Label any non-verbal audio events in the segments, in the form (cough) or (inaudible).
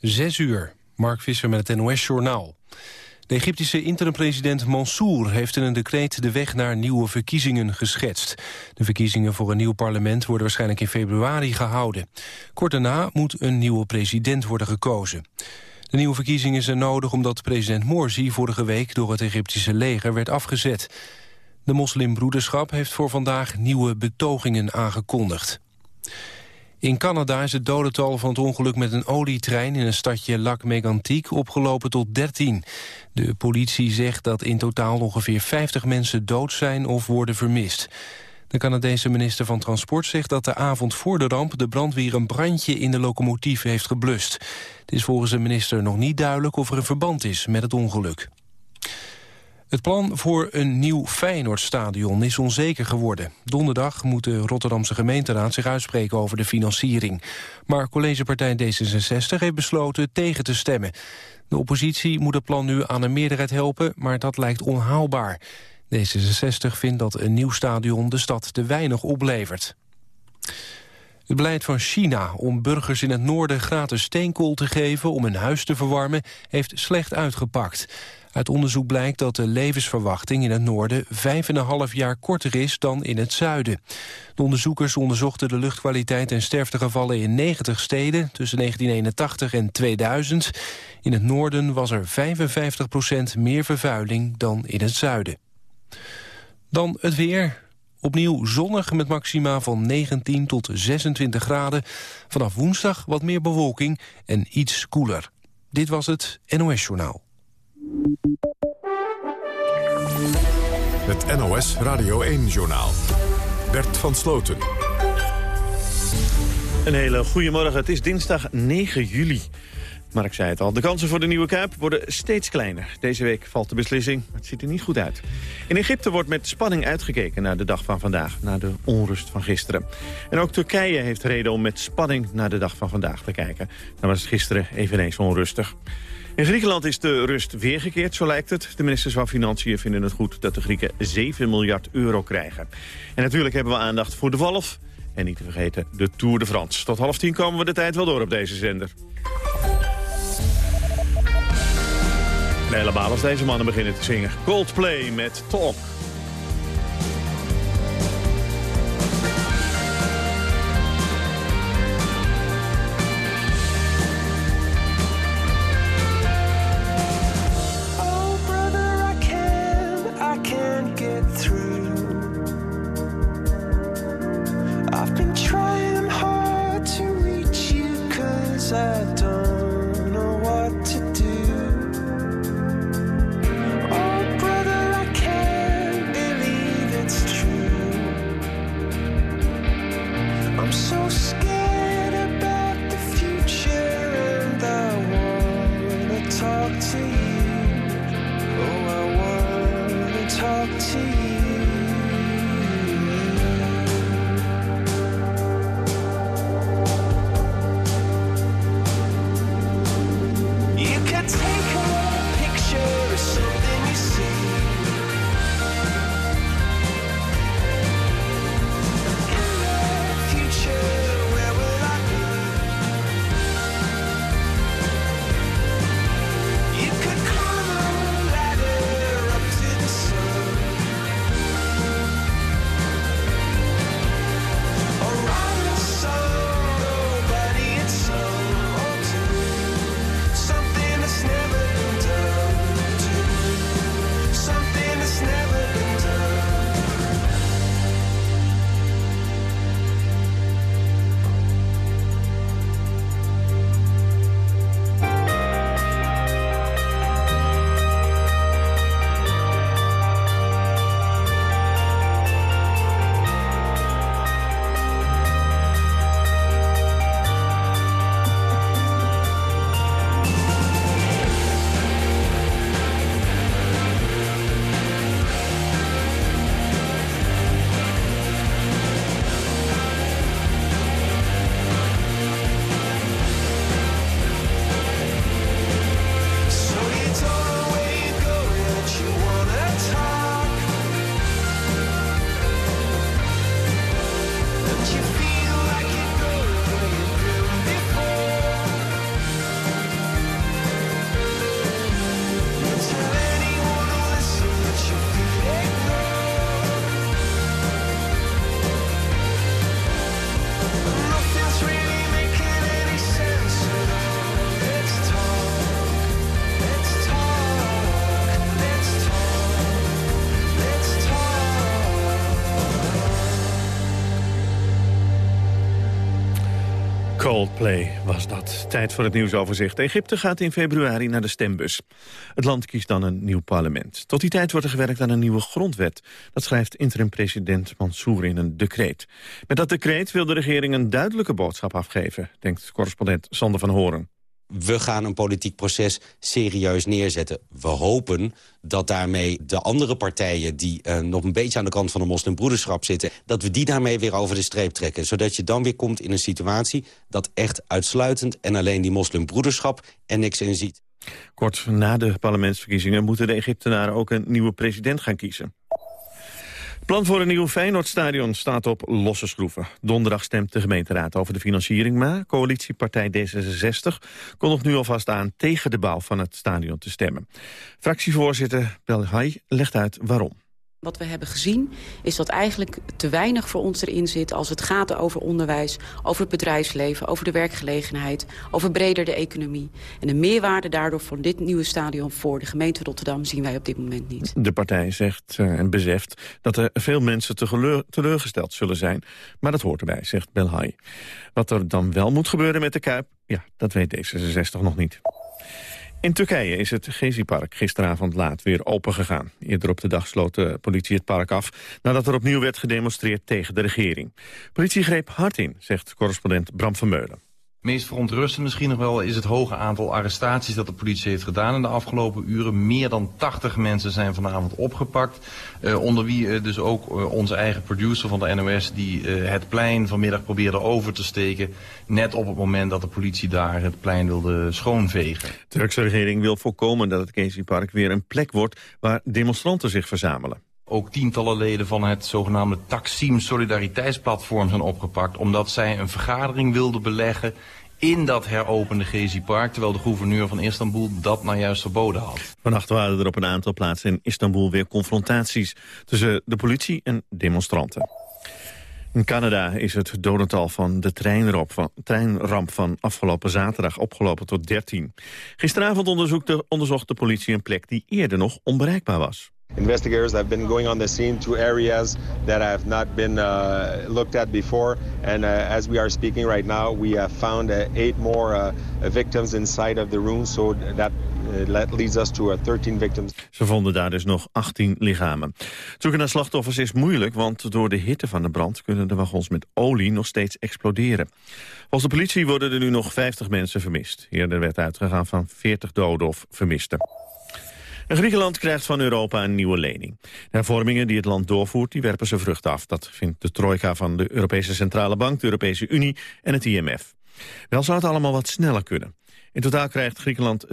Zes uur, Mark Visser met het NOS-journaal. De Egyptische interim-president Mansour heeft in een decreet de weg naar nieuwe verkiezingen geschetst. De verkiezingen voor een nieuw parlement worden waarschijnlijk in februari gehouden. Kort daarna moet een nieuwe president worden gekozen. De nieuwe verkiezingen zijn nodig omdat president Morsi vorige week door het Egyptische leger werd afgezet. De moslimbroederschap heeft voor vandaag nieuwe betogingen aangekondigd. In Canada is het dodental van het ongeluk met een olietrein in een stadje Lac Mégantic opgelopen tot 13. De politie zegt dat in totaal ongeveer 50 mensen dood zijn of worden vermist. De Canadese minister van Transport zegt dat de avond voor de ramp de brandweer een brandje in de locomotief heeft geblust. Het is volgens de minister nog niet duidelijk of er een verband is met het ongeluk. Het plan voor een nieuw Feyenoordstadion is onzeker geworden. Donderdag moet de Rotterdamse gemeenteraad zich uitspreken over de financiering. Maar collegepartij D66 heeft besloten tegen te stemmen. De oppositie moet het plan nu aan een meerderheid helpen, maar dat lijkt onhaalbaar. D66 vindt dat een nieuw stadion de stad te weinig oplevert. Het beleid van China om burgers in het noorden gratis steenkool te geven... om hun huis te verwarmen, heeft slecht uitgepakt. Uit onderzoek blijkt dat de levensverwachting in het noorden... vijf en een half jaar korter is dan in het zuiden. De onderzoekers onderzochten de luchtkwaliteit en sterftegevallen in 90 steden... tussen 1981 en 2000. In het noorden was er 55% meer vervuiling dan in het zuiden. Dan het weer. Opnieuw zonnig met maxima van 19 tot 26 graden. Vanaf woensdag wat meer bewolking en iets koeler. Dit was het NOS Journaal. Het NOS Radio 1-journaal. Bert van Sloten. Een hele goede morgen. Het is dinsdag 9 juli. Mark zei het al, de kansen voor de nieuwe Kuip worden steeds kleiner. Deze week valt de beslissing, het ziet er niet goed uit. In Egypte wordt met spanning uitgekeken naar de dag van vandaag... naar de onrust van gisteren. En ook Turkije heeft reden om met spanning naar de dag van vandaag te kijken. Dan was het gisteren eveneens onrustig. In Griekenland is de rust weergekeerd, zo lijkt het. De ministers van Financiën vinden het goed dat de Grieken 7 miljard euro krijgen. En natuurlijk hebben we aandacht voor de Wolf. En niet te vergeten de Tour de France. Tot half tien komen we de tijd wel door op deze zender. En helemaal als deze mannen beginnen te zingen. Coldplay met Talk. Coldplay was dat. Tijd voor het nieuwsoverzicht. Egypte gaat in februari naar de stembus. Het land kiest dan een nieuw parlement. Tot die tijd wordt er gewerkt aan een nieuwe grondwet. Dat schrijft interim-president Mansour in een decreet. Met dat decreet wil de regering een duidelijke boodschap afgeven... denkt correspondent Sander van Horen we gaan een politiek proces serieus neerzetten. We hopen dat daarmee de andere partijen... die uh, nog een beetje aan de kant van de moslimbroederschap zitten... dat we die daarmee weer over de streep trekken. Zodat je dan weer komt in een situatie... dat echt uitsluitend en alleen die moslimbroederschap er niks in ziet. Kort na de parlementsverkiezingen moeten de Egyptenaren ook een nieuwe president gaan kiezen plan voor een nieuw Feyenoordstadion staat op losse schroeven. Donderdag stemt de gemeenteraad over de financiering... maar coalitiepartij D66 kondigt nu alvast aan... tegen de bouw van het stadion te stemmen. Fractievoorzitter Belhai legt uit waarom. Wat we hebben gezien is dat eigenlijk te weinig voor ons erin zit... als het gaat over onderwijs, over het bedrijfsleven, over de werkgelegenheid... over breder de economie. En de meerwaarde daardoor van dit nieuwe stadion voor de gemeente Rotterdam... zien wij op dit moment niet. De partij zegt uh, en beseft dat er veel mensen teleurgesteld zullen zijn. Maar dat hoort erbij, zegt Belhai. Wat er dan wel moet gebeuren met de Kuip, ja, dat weet D66 nog niet. In Turkije is het Gezi-park gisteravond laat weer opengegaan. Eerder op de dag sloot de politie het park af... nadat er opnieuw werd gedemonstreerd tegen de regering. Politie greep hard in, zegt correspondent Bram van Meulen meest verontrustend misschien nog wel is het hoge aantal arrestaties dat de politie heeft gedaan in de afgelopen uren. Meer dan 80 mensen zijn vanavond opgepakt. Uh, onder wie uh, dus ook uh, onze eigen producer van de NOS die het plein vanmiddag probeerde over te steken. Net op het moment dat de politie daar het plein wilde schoonvegen. De Turkse regering wil voorkomen dat het Casey Park weer een plek wordt waar demonstranten zich verzamelen. Ook tientallen leden van het zogenaamde Taksim Solidariteitsplatform zijn opgepakt... omdat zij een vergadering wilden beleggen in dat heropende Gezi Park... terwijl de gouverneur van Istanbul dat nou juist verboden had. Vannacht waren er op een aantal plaatsen in Istanbul weer confrontaties... tussen de politie en demonstranten. In Canada is het dodental van de treinramp van, treinramp van afgelopen zaterdag opgelopen tot 13. Gisteravond onderzocht de politie een plek die eerder nog onbereikbaar was. Investigators have been going on the scene to areas that have not been uh, looked at before. And uh, as we are speaking right now, we have found uh, eight more uh, victims inside of the room. So that leads us to 13 uh, victims. Ze vonden daar dus nog 18 lichamen. Zoeken naar slachtoffers is moeilijk, want door de hitte van de brand kunnen de wagons met olie nog steeds exploderen. Volgens de politie worden er nu nog 50 mensen vermist. Eerder werd uitgegaan van 40 doden of vermisten. Griekenland krijgt van Europa een nieuwe lening. De hervormingen die het land doorvoert, die werpen ze vrucht af. Dat vindt de trojka van de Europese Centrale Bank, de Europese Unie en het IMF. Wel zou het allemaal wat sneller kunnen. In totaal krijgt Griekenland 6,8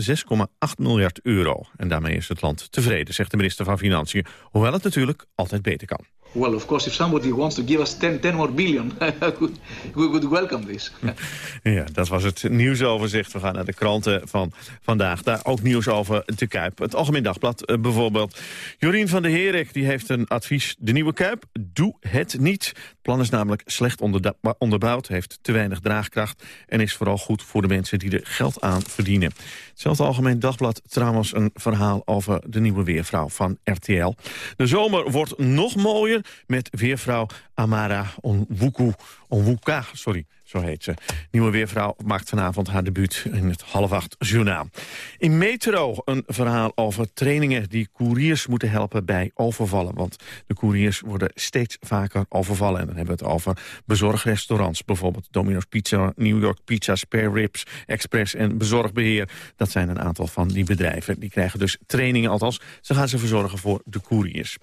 miljard euro. En daarmee is het land tevreden, zegt de minister van Financiën. Hoewel het natuurlijk altijd beter kan. Well, of course, if somebody wants to give us 10, 10 more billion, (laughs) we would welcome this. (laughs) ja, dat was het nieuwsoverzicht. We gaan naar de kranten van vandaag. Daar ook nieuws over de Kuip. Het Algemeen Dagblad uh, bijvoorbeeld. Jorien van der Herik die heeft een advies. De nieuwe Kuip, doe het niet. Plan is namelijk slecht onderbouwd, heeft te weinig draagkracht... en is vooral goed voor de mensen die er geld aan verdienen. Hetzelfde Algemeen Dagblad trouwens een verhaal over de nieuwe weervrouw van RTL. De zomer wordt nog mooier met weervrouw Amara Onwuku, Onwuka. Sorry, zo heet ze. Nieuwe weervrouw maakt vanavond haar debuut in het half acht journaal. In Metro een verhaal over trainingen die couriers moeten helpen bij overvallen. Want de couriers worden steeds vaker overvallen. En dan hebben we het over bezorgrestaurants. Bijvoorbeeld Domino's Pizza, New York Pizza, Spare Ribs, Express en Bezorgbeheer. Dat zijn een aantal van die bedrijven. Die krijgen dus trainingen, althans ze gaan ze verzorgen voor de couriers.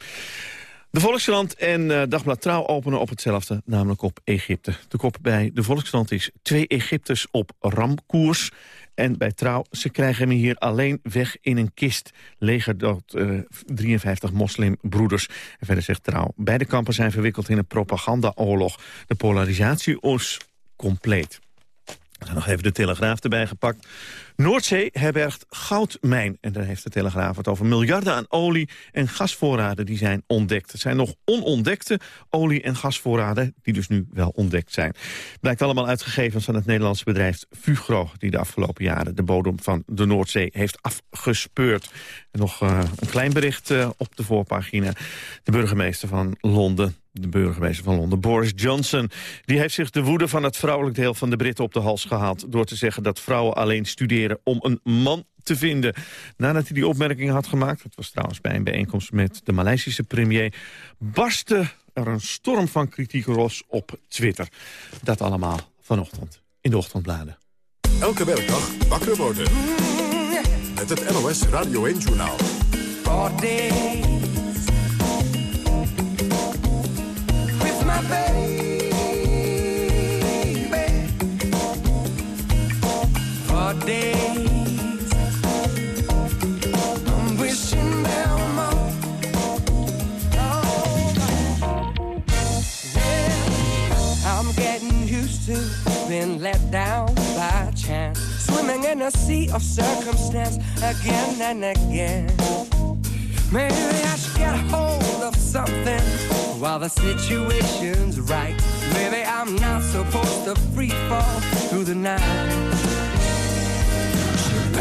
De Volkskrant en uh, Dagblad Trouw openen op hetzelfde, namelijk op Egypte. De kop bij de Volkskrant is twee Egypters op ramkoers. En bij Trouw, ze krijgen hem hier alleen weg in een kist. Leger uh, 53 moslimbroeders. En verder zegt Trouw, beide kampen zijn verwikkeld in een propagandaoorlog. De polarisatie is compleet. Nog even de Telegraaf erbij gepakt. Noordzee herbergt goudmijn. En daar heeft de Telegraaf het over miljarden aan olie- en gasvoorraden die zijn ontdekt. Het zijn nog onontdekte olie- en gasvoorraden die dus nu wel ontdekt zijn. Blijkt allemaal uit gegevens van het Nederlandse bedrijf Fugro... die de afgelopen jaren de bodem van de Noordzee heeft afgespeurd. Nog uh, een klein bericht uh, op de voorpagina. De burgemeester van Londen De burgemeester van Londen, Boris Johnson, die heeft zich de woede van het vrouwelijk deel van de Britten op de hals gehaald... door te zeggen dat vrouwen alleen studeren om een man te vinden. Nadat hij die opmerking had gemaakt, het was trouwens bij een bijeenkomst met de Maleisische premier... barstte er een storm van kritiek los op Twitter. Dat allemaal vanochtend in de ochtendbladen. Elke werkdag wakker worden. Met het NOS Radio 1-journaal. A sea of circumstance again and again. Maybe I should get hold of something while the situation's right. Maybe I'm not supposed to free fall through the night. She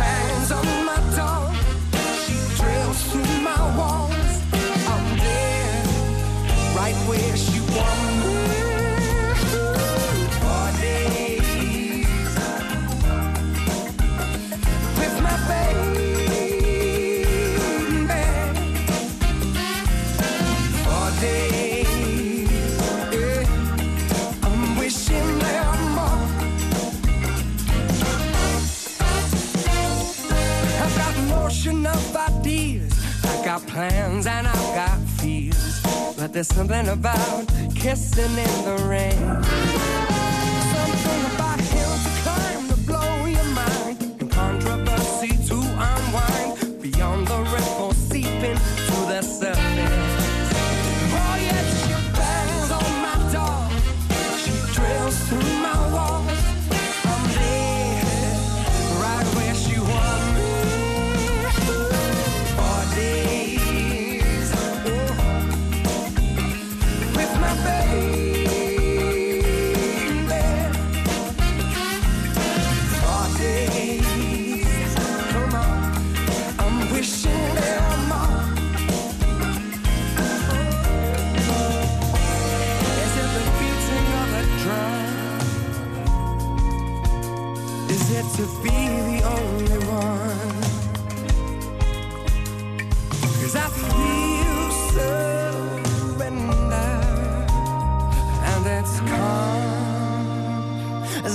plans and I've got fears, but there's something about kissing in the rain.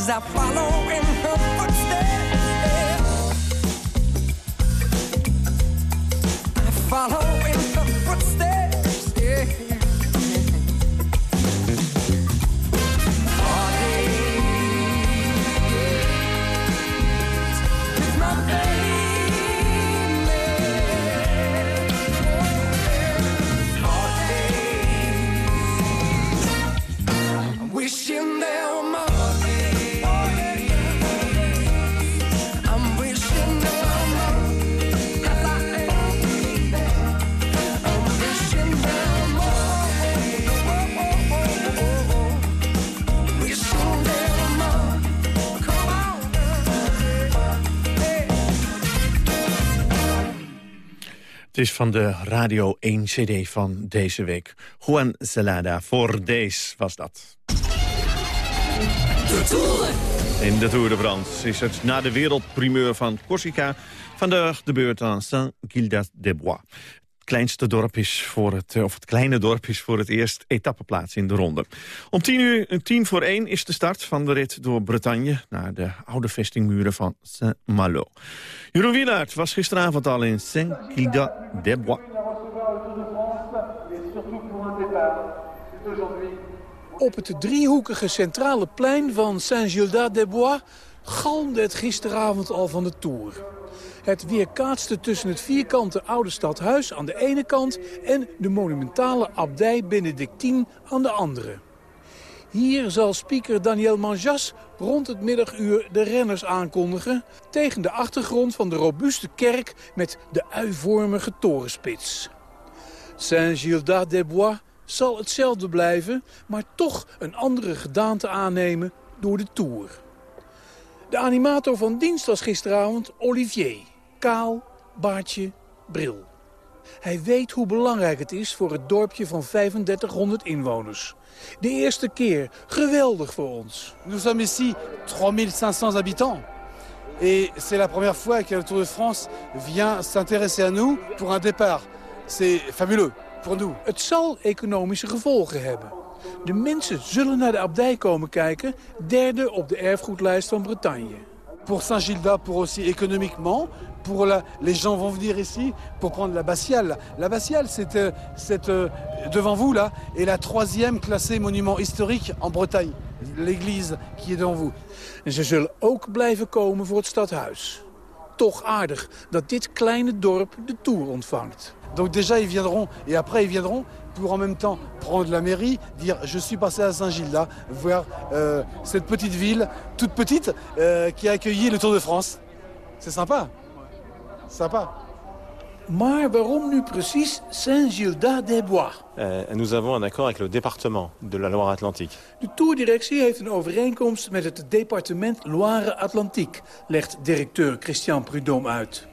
As I follow in her footsteps Het is van de Radio 1 CD van deze week. Juan Celada, voor deze was dat. In de Tour de France is het na de wereldprimeur van Corsica... vandaag de beurt aan Saint-Gildas-des-Bois. Kleinste dorp is voor het, of het kleine dorp is voor het eerst etappeplaats in de ronde. Om tien, uur, tien voor één is de start van de rit door Bretagne... naar de oude vestingmuren van Saint-Malo. Jeroen Wielaert was gisteravond al in Saint-Gildas-des-Bois. Op het driehoekige centrale plein van Saint-Gildas-des-Bois galmde het gisteravond al van de Tour. Het weerkaatste tussen het vierkante oude stadhuis aan de ene kant... en de monumentale abdij Benedictine aan de andere. Hier zal speaker Daniel Manjas rond het middaguur de renners aankondigen... tegen de achtergrond van de robuuste kerk met de uivormige torenspits. Saint-Gildas-des-Bois zal hetzelfde blijven, maar toch een andere gedaante aannemen door de Tour. De animator van dienst was gisteravond Olivier. Kaal, baardje, bril. Hij weet hoe belangrijk het is voor het dorpje van 3500 inwoners. De eerste keer, geweldig voor ons. Nous sommes ici 3500 habitants. Et c'est la première fois que le Tour de France vient s'intéresser à nous pour un départ. C'est fabuleux pour nous. Het zal economische gevolgen hebben. De mensen zullen naar de abdij komen kijken, derde op de erfgoedlijst van Bretagne. Pour Saint-Gilda, pour aussi économiquement, pour la, les gens vont venir ici pour prendre la Bastiale. La Bastiale, c'est euh, euh, devant vous là, est la troisième classée monument historique en Bretagne. L'église qui est devant vous. En ze zullen ook blijven komen voor het stadhuis. Toch aardig dat dit kleine dorp de Tour ontvangt. Donc déjà ils viendront et après ils viendront pour en même temps prendre la mairie, dire je suis passé à Saint-Gilda, voir euh, cette petite ville, toute petite, euh, qui a accueilli le Tour de France. C'est sympa. Sympa. Maar waarom nu precies Saint-Gildas-des-Bois euh, Nous avons un accord avec le département de la Loire-Atlantique. De toerdirectie heeft een overeenkomst met het departement Loire-Atlantique, legt directeur Christian Prudhomme uit.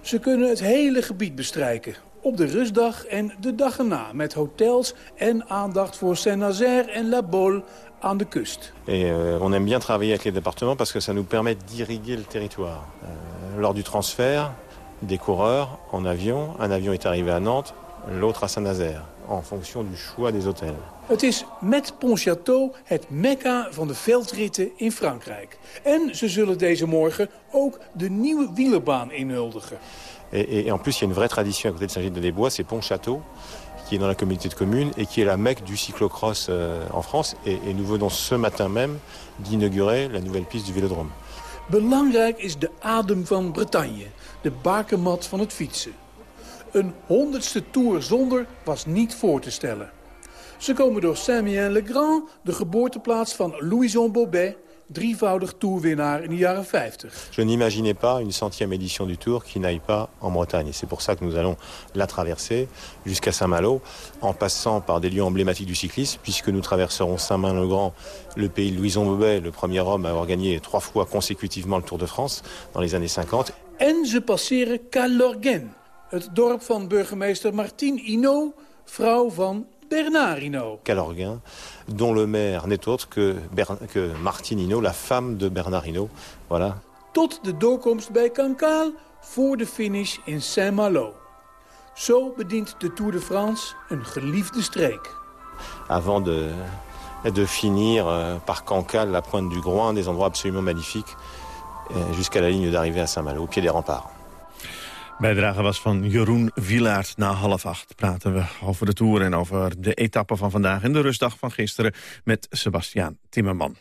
Ze kunnen het hele gebied bestrijken, op de rustdag en de dag erna... met hotels en aandacht voor Saint-Nazaire en La Baule aan de kust. Et euh, on aime bien travailler avec les départements parce que ça nous permet d'irriguer le territoire. Euh, lors du transfert des coureurs en avion, un avion est arrivé à Nantes, l'autre à Saint-Nazaire, en fonction du choix des hôtels. Het is met Pontchâteau het mekka van de veldritten in Frankrijk. En ze zullen deze morgen ook de nieuwe wielerbaan inhuldigen. Et, et, et en plus, il y a une vraie tradition à côté de Saint-Gilles-de-Desbois, c'est Pontchâteau, qui est dans la communauté de communes et qui est la mecque du cyclocross euh, en France. Et, et, nous venons ce matin même d'inaugurer la nouvelle piste du Vélodrome. Belangrijk is de adem van Bretagne, de bakermat van het fietsen. Een honderdste tour zonder was niet voor te stellen. Ze komen door Saint-Mien-le-Grand, de geboorteplaats van Louison Bobet, drievoudig tourwinnaar in de jaren 50. Je n'imaginais pas une centième édition du Tour qui n'aille pas en Bretagne. C'est pour ça que nous allons la traverser jusqu'à Saint-Malo, en passant par des lieux emblématiques du cyclisme, puisque nous traverserons Saint-Main-le-Grand, le pays de Louison Bobet, le premier homme à avoir gagné trois fois consécutivement le Tour de France dans les années 50. En ze passeren Calorgen, het dorp van burgemeester Martine Hinault, vrouw van Bernard Hinault. Calorguin, dont le maire n'est autre que, Ber que Martine Hinault, la femme de Bernard Hinault. Voilà. Tot de doorkomst bij Cancale voor de finish in Saint-Malo. Zo bedient de Tour de France een geliefde streek. Avant de, de finir euh, par Cancale, la pointe du Groin, des endroits absolument magnifiques, euh, jusqu'à la ligne d'arrivée à Saint-Malo, au pied des remparts. Bijdrage was van Jeroen Wielaert. Na half acht praten we over de Tour en over de etappe van vandaag... en de rustdag van gisteren met Sebastiaan Timmerman.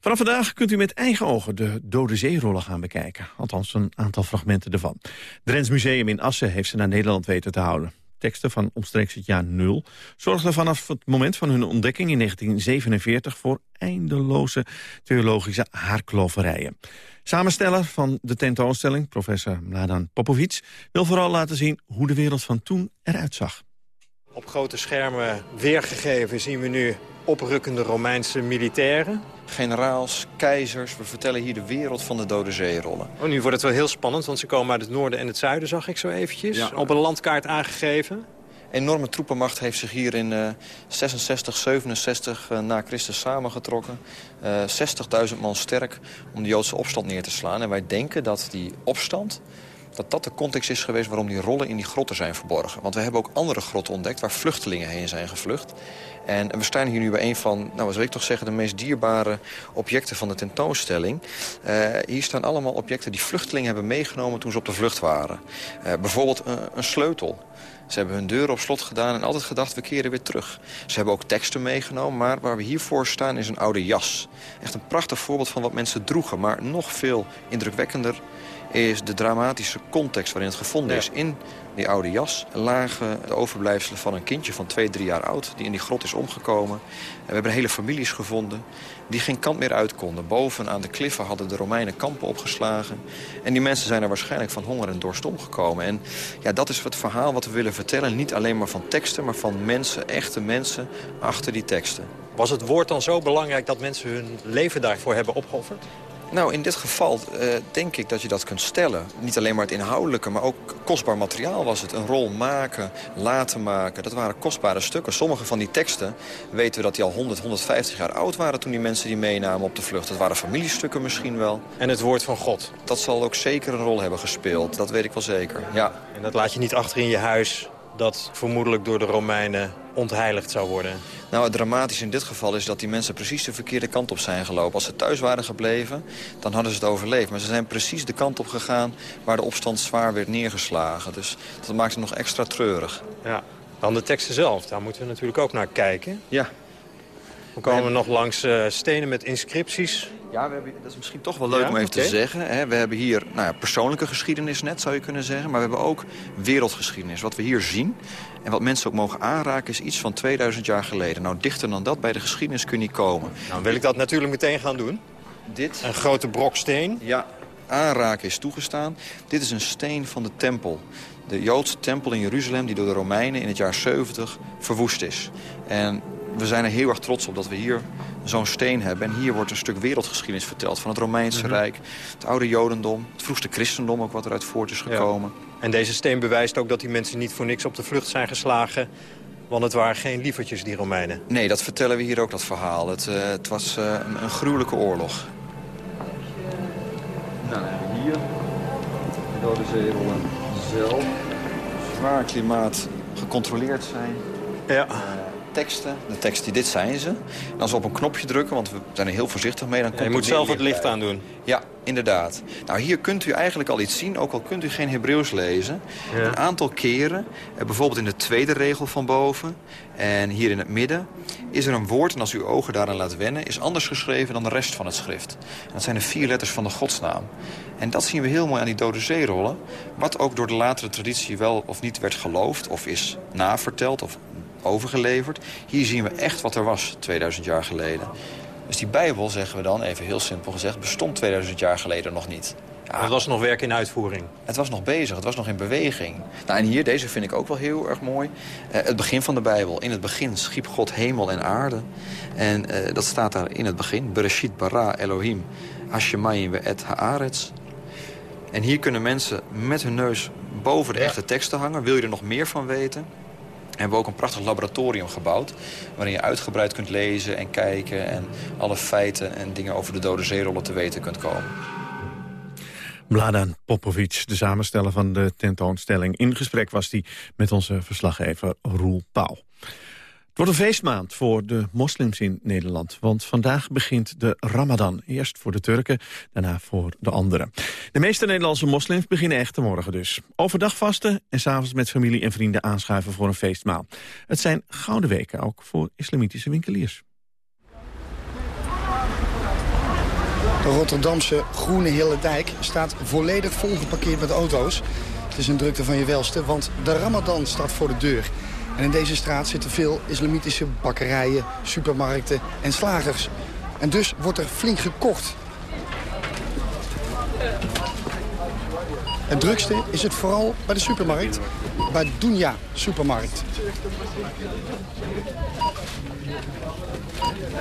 Vanaf vandaag kunt u met eigen ogen de Dode Zeerollen gaan bekijken. Althans, een aantal fragmenten ervan. Drents Museum in Assen heeft ze naar Nederland weten te houden. Teksten van omstreeks het jaar nul zorgden vanaf het moment van hun ontdekking in 1947 voor eindeloze theologische haarkloverijen. Samensteller van de tentoonstelling, professor Mladan Popovic... wil vooral laten zien hoe de wereld van toen eruit zag. Op grote schermen weergegeven zien we nu oprukkende Romeinse militairen. Generaals, keizers, we vertellen hier de wereld van de Dode Zeerollen. Oh, nu wordt het wel heel spannend, want ze komen uit het noorden en het zuiden, zag ik zo eventjes. Op een landkaart aangegeven enorme troepenmacht heeft zich hier in uh, 66, 67 uh, na Christus samengetrokken. Uh, 60.000 man sterk om de Joodse opstand neer te slaan. En wij denken dat die opstand dat dat de context is geweest waarom die rollen in die grotten zijn verborgen. Want we hebben ook andere grotten ontdekt waar vluchtelingen heen zijn gevlucht. En we staan hier nu bij een van, nou wil ik toch zeggen... de meest dierbare objecten van de tentoonstelling. Uh, hier staan allemaal objecten die vluchtelingen hebben meegenomen toen ze op de vlucht waren. Uh, bijvoorbeeld een sleutel. Ze hebben hun deuren op slot gedaan en altijd gedacht, we keren weer terug. Ze hebben ook teksten meegenomen, maar waar we hiervoor staan is een oude jas. Echt een prachtig voorbeeld van wat mensen droegen, maar nog veel indrukwekkender is de dramatische context waarin het gevonden is. In die oude jas lagen de overblijfselen van een kindje van twee, drie jaar oud... die in die grot is omgekomen. En we hebben hele families gevonden die geen kant meer uit konden. Boven aan de kliffen hadden de Romeinen kampen opgeslagen. En die mensen zijn er waarschijnlijk van honger en dorst omgekomen. En ja, dat is het verhaal wat we willen vertellen. Niet alleen maar van teksten, maar van mensen, echte mensen achter die teksten. Was het woord dan zo belangrijk dat mensen hun leven daarvoor hebben opgeofferd? Nou, in dit geval uh, denk ik dat je dat kunt stellen. Niet alleen maar het inhoudelijke, maar ook kostbaar materiaal was het. Een rol maken, laten maken, dat waren kostbare stukken. Sommige van die teksten weten we dat die al 100, 150 jaar oud waren... toen die mensen die meenamen op de vlucht. Dat waren familiestukken misschien wel. En het woord van God? Dat zal ook zeker een rol hebben gespeeld. Dat weet ik wel zeker, ja. En dat laat je niet achter in je huis dat vermoedelijk door de Romeinen ontheiligd zou worden? Nou, het dramatische in dit geval is dat die mensen precies de verkeerde kant op zijn gelopen. Als ze thuis waren gebleven, dan hadden ze het overleefd. Maar ze zijn precies de kant op gegaan waar de opstand zwaar werd neergeslagen. Dus dat maakt het nog extra treurig. Ja, dan de teksten zelf, daar moeten we natuurlijk ook naar kijken. Ja. We komen nog langs uh, stenen met inscripties. Ja, we hebben, dat is misschien toch wel leuk om even te zeggen. Hè. We hebben hier nou ja, persoonlijke geschiedenis net, zou je kunnen zeggen. Maar we hebben ook wereldgeschiedenis. Wat we hier zien en wat mensen ook mogen aanraken is iets van 2000 jaar geleden. Nou, dichter dan dat bij de geschiedenis kun je niet komen. Nou, wil ik dat natuurlijk meteen gaan doen. Dit? Een grote brok steen. Ja, aanraken is toegestaan. Dit is een steen van de tempel. De Joodse tempel in Jeruzalem die door de Romeinen in het jaar 70 verwoest is. En we zijn er heel erg trots op dat we hier zo'n steen hebben. En hier wordt een stuk wereldgeschiedenis verteld van het Romeinse mhm. Rijk. Het oude Jodendom, het vroegste christendom ook wat eruit voort is gekomen. En deze steen bewijst ook dat die mensen niet voor niks op de vlucht zijn geslagen. Want het waren geen lievertjes, die Romeinen. Nee, dat vertellen we hier ook, dat verhaal. Het, uh, het was uh, een, een, gruwelijke oorlog. Nou, dan hebben we hier de Dode Zeerollen zelf. Zwaar klimaat gecontroleerd zijn. Ja. Teksten. De teksten, dit zijn ze. En als we op een knopje drukken, want we zijn er heel voorzichtig mee... Dan komt je moet zelf het licht aan doen. Ja, inderdaad. Nou, hier kunt u eigenlijk al iets zien, ook al kunt u geen Hebreeuws lezen. Een aantal keren, eh, bijvoorbeeld in de tweede regel van boven... en hier in het midden, is er een woord... en als u uw ogen daaraan laat wennen, is anders geschreven dan de rest van het schrift. En dat zijn de vier letters van de godsnaam. En dat zien we heel mooi aan die dode zeerollen. Wat ook door de latere traditie wel of niet werd geloofd... of is naverteld of overgeleverd. Hier zien we echt wat er was 2000 jaar geleden. Dus die Bijbel, zeggen we dan, even heel simpel gezegd... bestond 2000 jaar geleden nog niet. Ja, het was nog werk in uitvoering. Het was nog bezig, het was nog in beweging. Nou, en hier, deze vind ik ook wel heel erg mooi. Uh, het begin van de Bijbel. In het begin schiep God hemel en aarde. En uh, dat staat daar in het begin. Bereshit bara Elohim hashemayim we et haaretz. En hier kunnen mensen met hun neus boven de echte teksten hangen. Wil je er nog meer van weten? Hebben we ook een prachtig laboratorium gebouwd... waarin je uitgebreid kunt lezen en kijken... en alle feiten en dingen over de dode zeerollen te weten kunt komen. Mladen Popovic, de samensteller van de tentoonstelling. In gesprek was hij met onze verslaggever Roel Pauw. Wordt een feestmaand voor de moslims in Nederland. Want vandaag begint de Ramadan. Eerst voor de Turken, daarna voor de anderen. De meeste Nederlandse moslims beginnen echt morgen dus. Overdag vasten en s'avonds met familie en vrienden aanschuiven voor een feestmaal. Het zijn gouden weken, ook voor islamitische winkeliers. De Rotterdamse Groene Hille Dijk staat volledig volgeparkeerd met auto's. Het is een drukte van je welste, want de Ramadan staat voor de deur. En in deze straat zitten veel islamitische bakkerijen, supermarkten en slagers. En dus wordt er flink gekocht. Het drukste is het vooral bij de supermarkt, bij Dunja Supermarkt.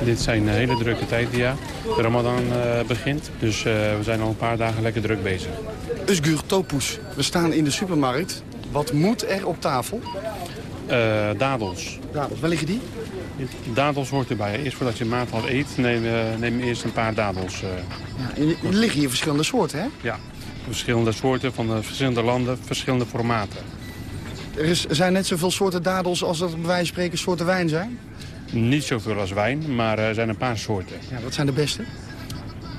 Dit zijn hele drukke tijden, ja. De Ramadan uh, begint, dus uh, we zijn al een paar dagen lekker druk bezig. Usgur Topus, we staan in de supermarkt. Wat moet er op tafel? Uh, dadels. Dadels, waar liggen die? Dadels hoort erbij. Eerst voordat je maatland eet, neem, uh, neem eerst een paar dadels. Uh. Ja, er liggen hier verschillende soorten, hè? Ja, verschillende soorten van verschillende landen, verschillende formaten. Er, is, er zijn net zoveel soorten dadels als er bij wijze van spreken soorten wijn zijn? Niet zoveel als wijn, maar er zijn een paar soorten. Ja, wat zijn de beste?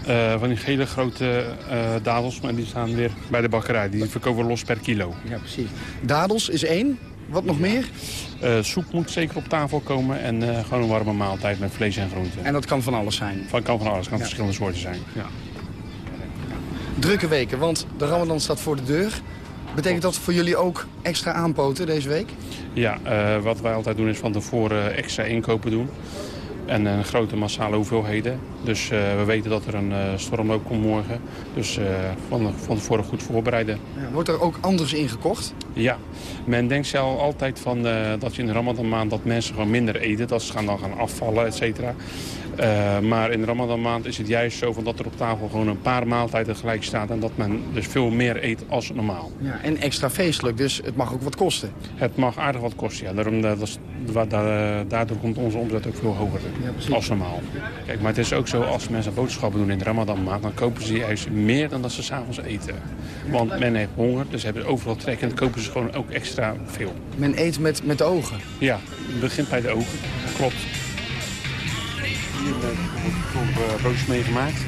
Uh, van die hele grote uh, dadels, maar die staan weer bij de bakkerij. Die verkopen los per kilo. Ja, precies. Dadels is één. Wat nog meer? Uh, soep moet zeker op tafel komen en uh, gewoon een warme maaltijd met vlees en groenten. En dat kan van alles zijn? Van, kan van alles, kan verschillende soorten zijn. Ja. Drukke weken, want de Ramadan staat voor de deur. Betekent dat voor jullie ook extra aanpoten deze week? Ja, uh, wat wij altijd doen is van tevoren extra inkopen doen. En een grote massale hoeveelheden. Dus we weten dat er een stormloop komt morgen. Dus van, van tevoren goed voorbereiden. Ja, wordt er ook anders ingekocht? Ja. Men denkt zelf altijd van, dat je in de Ramadan maand dat mensen gewoon minder eten. Dat ze gaan dan gaan afvallen, et cetera. Uh, maar in de Ramadan-maand is het juist zo van dat er op tafel gewoon een paar maaltijden gelijk staat... en dat men dus veel meer eet als normaal. Ja, en extra feestelijk, dus het mag ook wat kosten. Het mag aardig wat kosten, ja. Daarom, dat is, daardoor komt onze omzet ook veel hoger ja, als normaal. Kijk, maar het is ook zo, als mensen boodschappen doen in de Ramadan-maand... dan kopen ze juist meer dan dat ze s'avonds eten. Want men heeft honger, dus hebben overal trek en dan kopen ze gewoon ook extra veel. Men eet met, met de ogen? Ja, het begint bij de ogen, klopt. Hier wordt broodjes meegemaakt.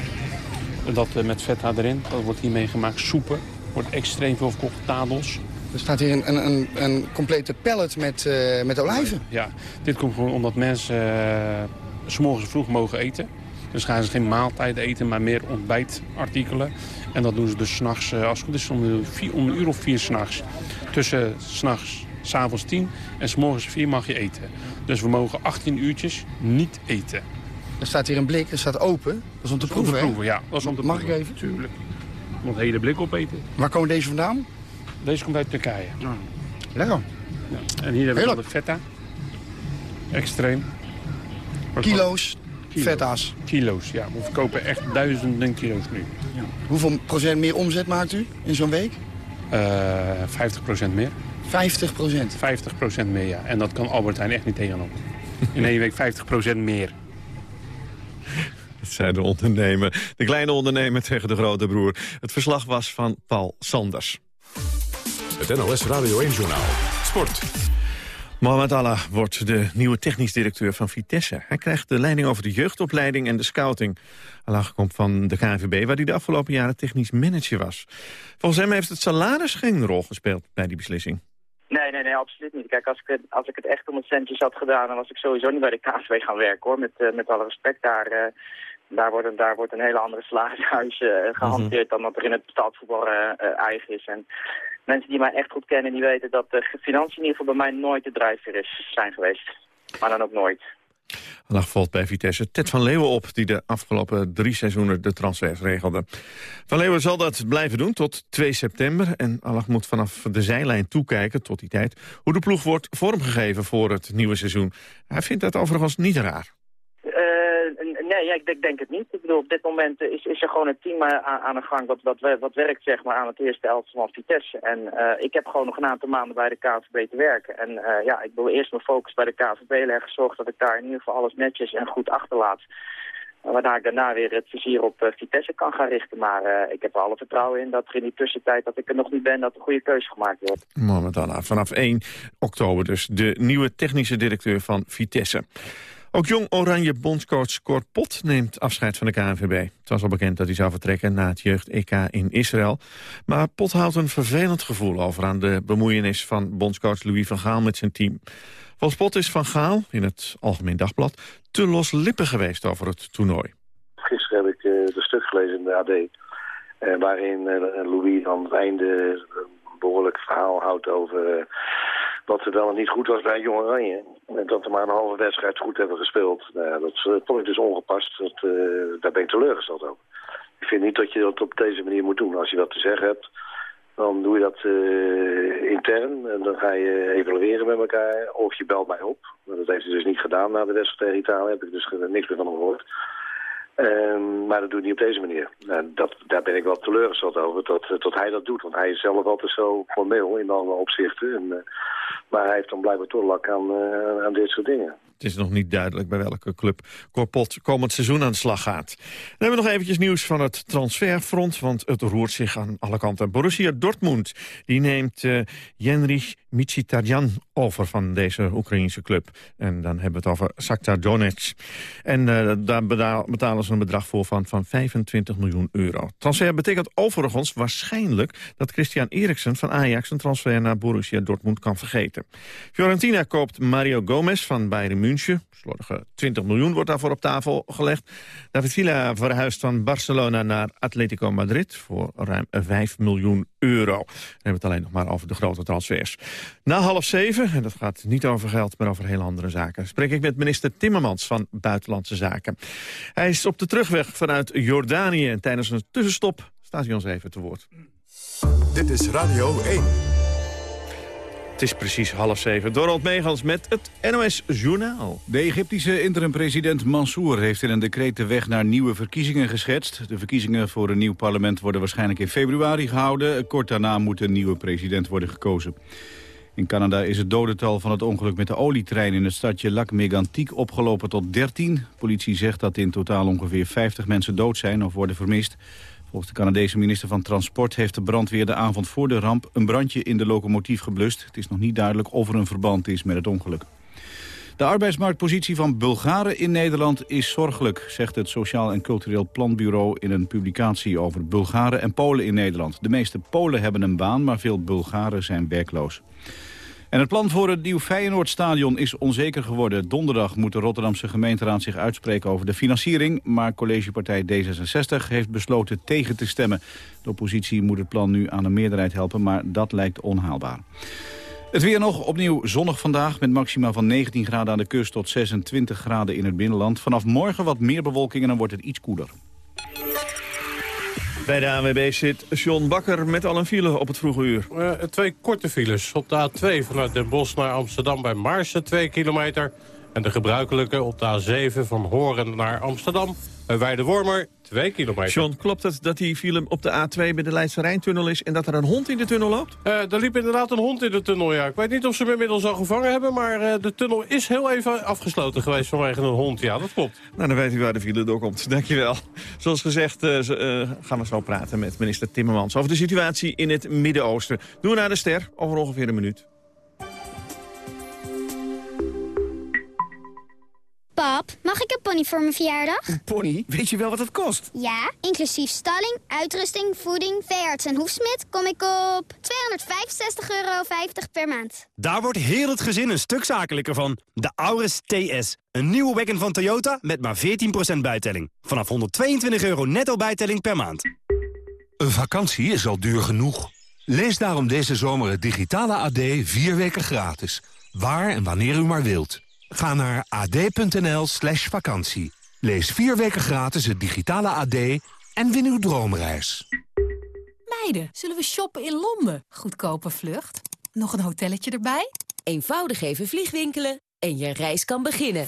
Dat uh, met feta erin, dat wordt hier meegemaakt. Soepen, wordt extreem veel verkocht, tadels. Er staat hier een, een, een complete pallet met, uh, met olijven. Ja, dit komt gewoon omdat mensen uh, s morgens vroeg mogen eten. Dus gaan ze geen maaltijd eten, maar meer ontbijtartikelen. En dat doen ze dus s'nachts, als het goed is, om, vier, om een uur of vier s'nachts. Tussen s'nachts, s'avonds tien en s'morgens vier mag je eten. Dus we mogen 18 uurtjes niet eten. Er staat hier een blik, er staat open. Dat is om te dat proeven, proeven, ja. Dat is om te Mag ik even? Tuurlijk. Want hele blik opeten. Waar komen deze vandaan? Deze komt uit Turkije. Ja. Lekker. Ja. En hier hebben we de feta. Extreem. Kilo's, kilo's, feta's. Kilo's, ja. We verkopen echt duizenden kilo's nu. Ja. Hoeveel procent meer omzet maakt u in zo'n week? Uh, eh, 50 procent meer. 50 procent? 50 procent meer, ja. En dat kan Albert Heijn echt niet tegenop. In één week 50 procent meer. Dat (laughs) zei de ondernemer. De kleine ondernemer tegen de grote broer. Het verslag was van Paul Sanders. Het NOS Radio 1-journaal. Sport. Mohamed Allah wordt de nieuwe technisch directeur van Vitesse. Hij krijgt de leiding over de jeugdopleiding en de scouting. Allah komt van de KNVB, waar hij de afgelopen jaren technisch manager was. Volgens hem heeft het salaris geen rol gespeeld bij die beslissing. Nee, nee, nee, absoluut niet. Kijk, als ik, het, als ik het echt om het centjes had gedaan... dan was ik sowieso niet bij de KNVB gaan werken, hoor. Met, uh, met alle respect daar... Uh, daar wordt, een, daar wordt een hele andere salarishuis uh, gehanteerd dan dat er in het betaald eigen is. En mensen die mij echt goed kennen, die weten dat de financiën in ieder geval bij mij nooit de drijfveer is, zijn geweest. Maar dan ook nooit. Vandaag valt bij Vitesse Ted van Leeuwen op... die de afgelopen drie seizoenen de transfers regelde. Van Leeuwen zal dat blijven doen tot 2 september. En Allah moet vanaf de zijlijn toekijken tot die tijd... hoe de ploeg wordt vormgegeven voor het nieuwe seizoen. Hij vindt dat overigens niet raar. Nee, ja, ik denk, het niet. Ik bedoel, op dit moment is, is er gewoon een team aan, aan de gang wat, wat, wat werkt zeg maar, aan het eerste elftal van Vitesse. En uh, ik heb gewoon nog een aantal maanden bij de KVB te werken. En uh, ja, ik wil eerst mijn focus bij de KVB leggen. Zorg dat ik daar in ieder geval alles netjes en goed achterlaat. Waarna ik daarna weer het vizier op uh, Vitesse kan gaan richten. Maar ik heb er alle vertrouwen in dat er in die tussentijd dat ik er nog niet ben, dat een goede keuze gemaakt wordt. Momenteel vanaf 1 oktober dus de nieuwe technische directeur van Vitesse. Ook jong Oranje bondscoach Cor Pot neemt afscheid van de KNVB. Het was al bekend dat hij zou vertrekken na het jeugd-EK in Israël. Maar Pot houdt een vervelend gevoel over aan de bemoeienis van bondscoach Louis van Gaal met zijn team. Volgens Pot is Van Gaal, in het Algemeen Dagblad, te loslippig geweest over het toernooi. Gisteren heb ik uh, de stuk gelezen in de AD... Uh, waarin uh, Louis aan het einde een behoorlijk verhaal houdt over wat er wel niet goed was bij Jong Oranje. En dat we maar een halve wedstrijd goed hebben gespeeld. Nou, dat vond ik dus ongepast. Dat, uh, daar ben ik teleurgesteld over. Ik vind niet dat je dat op deze manier moet doen. Als je wat te zeggen hebt, dan doe je dat uh, intern. En dan ga je evalueren met elkaar. Of je belt mij op. Maar dat heeft hij dus niet gedaan na de wedstrijd tegen Italië. Heb ik dus niks meer van gehoord. Um, maar dat doet hij niet op deze manier. En dat, daar ben ik wel teleurgesteld over, dat, dat hij dat doet. Want hij is zelf altijd zo formeel in alle opzichten. En, uh, maar hij heeft dan blijkbaar toch lak aan, uh, aan dit soort dingen. Het is nog niet duidelijk bij welke club Corpot komend seizoen aan de slag gaat. Dan hebben we nog eventjes nieuws van het transferfront, want het roert zich aan alle kanten. Borussia Dortmund die neemt uh, Jenrich Mkhitaryan over van deze Oekraïense club. En dan hebben we het over Shakhtar Donetsk. En uh, daar betalen ze een bedrag voor van, van 25 miljoen euro. Transfer betekent overigens waarschijnlijk dat Christian Eriksen van Ajax een transfer naar Borussia Dortmund kan vergeten. Fiorentina koopt Mario Gomez van Bayern München. Slordige 20 miljoen wordt daarvoor op tafel gelegd. David Villa verhuist van Barcelona naar Atletico Madrid voor ruim 5 miljoen euro. Dan hebben we het alleen nog maar over de grote transfers. Na half zeven, en dat gaat niet over geld, maar over heel andere zaken... spreek ik met minister Timmermans van Buitenlandse Zaken. Hij is op de terugweg vanuit Jordanië en tijdens een tussenstop staat hij ons even te woord. Dit is Radio 1. Het is precies half zeven. Donald Meegans met het NOS Journaal. De Egyptische interim-president Mansour heeft in een decreet de weg naar nieuwe verkiezingen geschetst. De verkiezingen voor een nieuw parlement worden waarschijnlijk in februari gehouden. Kort daarna moet een nieuwe president worden gekozen. In Canada is het dodental van het ongeluk met de olietrein in het stadje Lac Mégantic opgelopen tot 13. Politie zegt dat in totaal ongeveer 50 mensen dood zijn of worden vermist. Volgens de Canadese minister van Transport heeft de brandweer de avond voor de ramp een brandje in de locomotief geblust. Het is nog niet duidelijk of er een verband is met het ongeluk. De arbeidsmarktpositie van Bulgaren in Nederland is zorgelijk, zegt het Sociaal en Cultureel Planbureau in een publicatie over Bulgaren en Polen in Nederland. De meeste Polen hebben een baan, maar veel Bulgaren zijn werkloos. En het plan voor het nieuw Feyenoordstadion is onzeker geworden. Donderdag moet de Rotterdamse gemeenteraad zich uitspreken over de financiering. Maar collegepartij D66 heeft besloten tegen te stemmen. De oppositie moet het plan nu aan een meerderheid helpen, maar dat lijkt onhaalbaar. Het weer nog opnieuw zonnig vandaag met maxima van 19 graden aan de kust tot 26 graden in het binnenland. Vanaf morgen wat meer bewolking en dan wordt het iets koeler. Bij de ANWB zit John Bakker met al een file op het vroege uur. Uh, twee korte files. Op de A2 vanuit Den Bosch naar Amsterdam bij Marsen 2 kilometer. En de gebruikelijke op de A7 van Horen naar Amsterdam bij Weidewormer 2 kilometer. John, klopt het dat die film op de A2 bij de Leidse Rijntunnel is... en dat er een hond in de tunnel loopt? Uh, er liep inderdaad een hond in de tunnel, ja. Ik weet niet of ze hem inmiddels al gevangen hebben... maar uh, de tunnel is heel even afgesloten geweest vanwege een hond. Ja, dat klopt. Nou, dan weet u waar de file doorkomt. (laughs) Dankjewel. Zoals gezegd uh, gaan we zo praten met minister Timmermans... over de situatie in het Midden-Oosten. Doen we naar de ster, over ongeveer een minuut. Pap, mag ik een pony voor mijn verjaardag? Een pony? Weet je wel wat het kost? Ja, inclusief stalling, uitrusting, voeding, veearts en hoefsmid kom ik op 265,50 euro per maand. Daar wordt heel het gezin een stuk zakelijker van. De Auris TS. Een nieuwe wagon van Toyota met maar 14% bijtelling. Vanaf 122 euro netto bijtelling per maand. Een vakantie is al duur genoeg. Lees daarom deze zomer het digitale AD vier weken gratis. Waar en wanneer u maar wilt. Ga naar ad.nl slash vakantie. Lees vier weken gratis het digitale AD en win uw droomreis. Meiden, zullen we shoppen in Londen? Goedkope vlucht. Nog een hotelletje erbij? Eenvoudig even vliegwinkelen en je reis kan beginnen.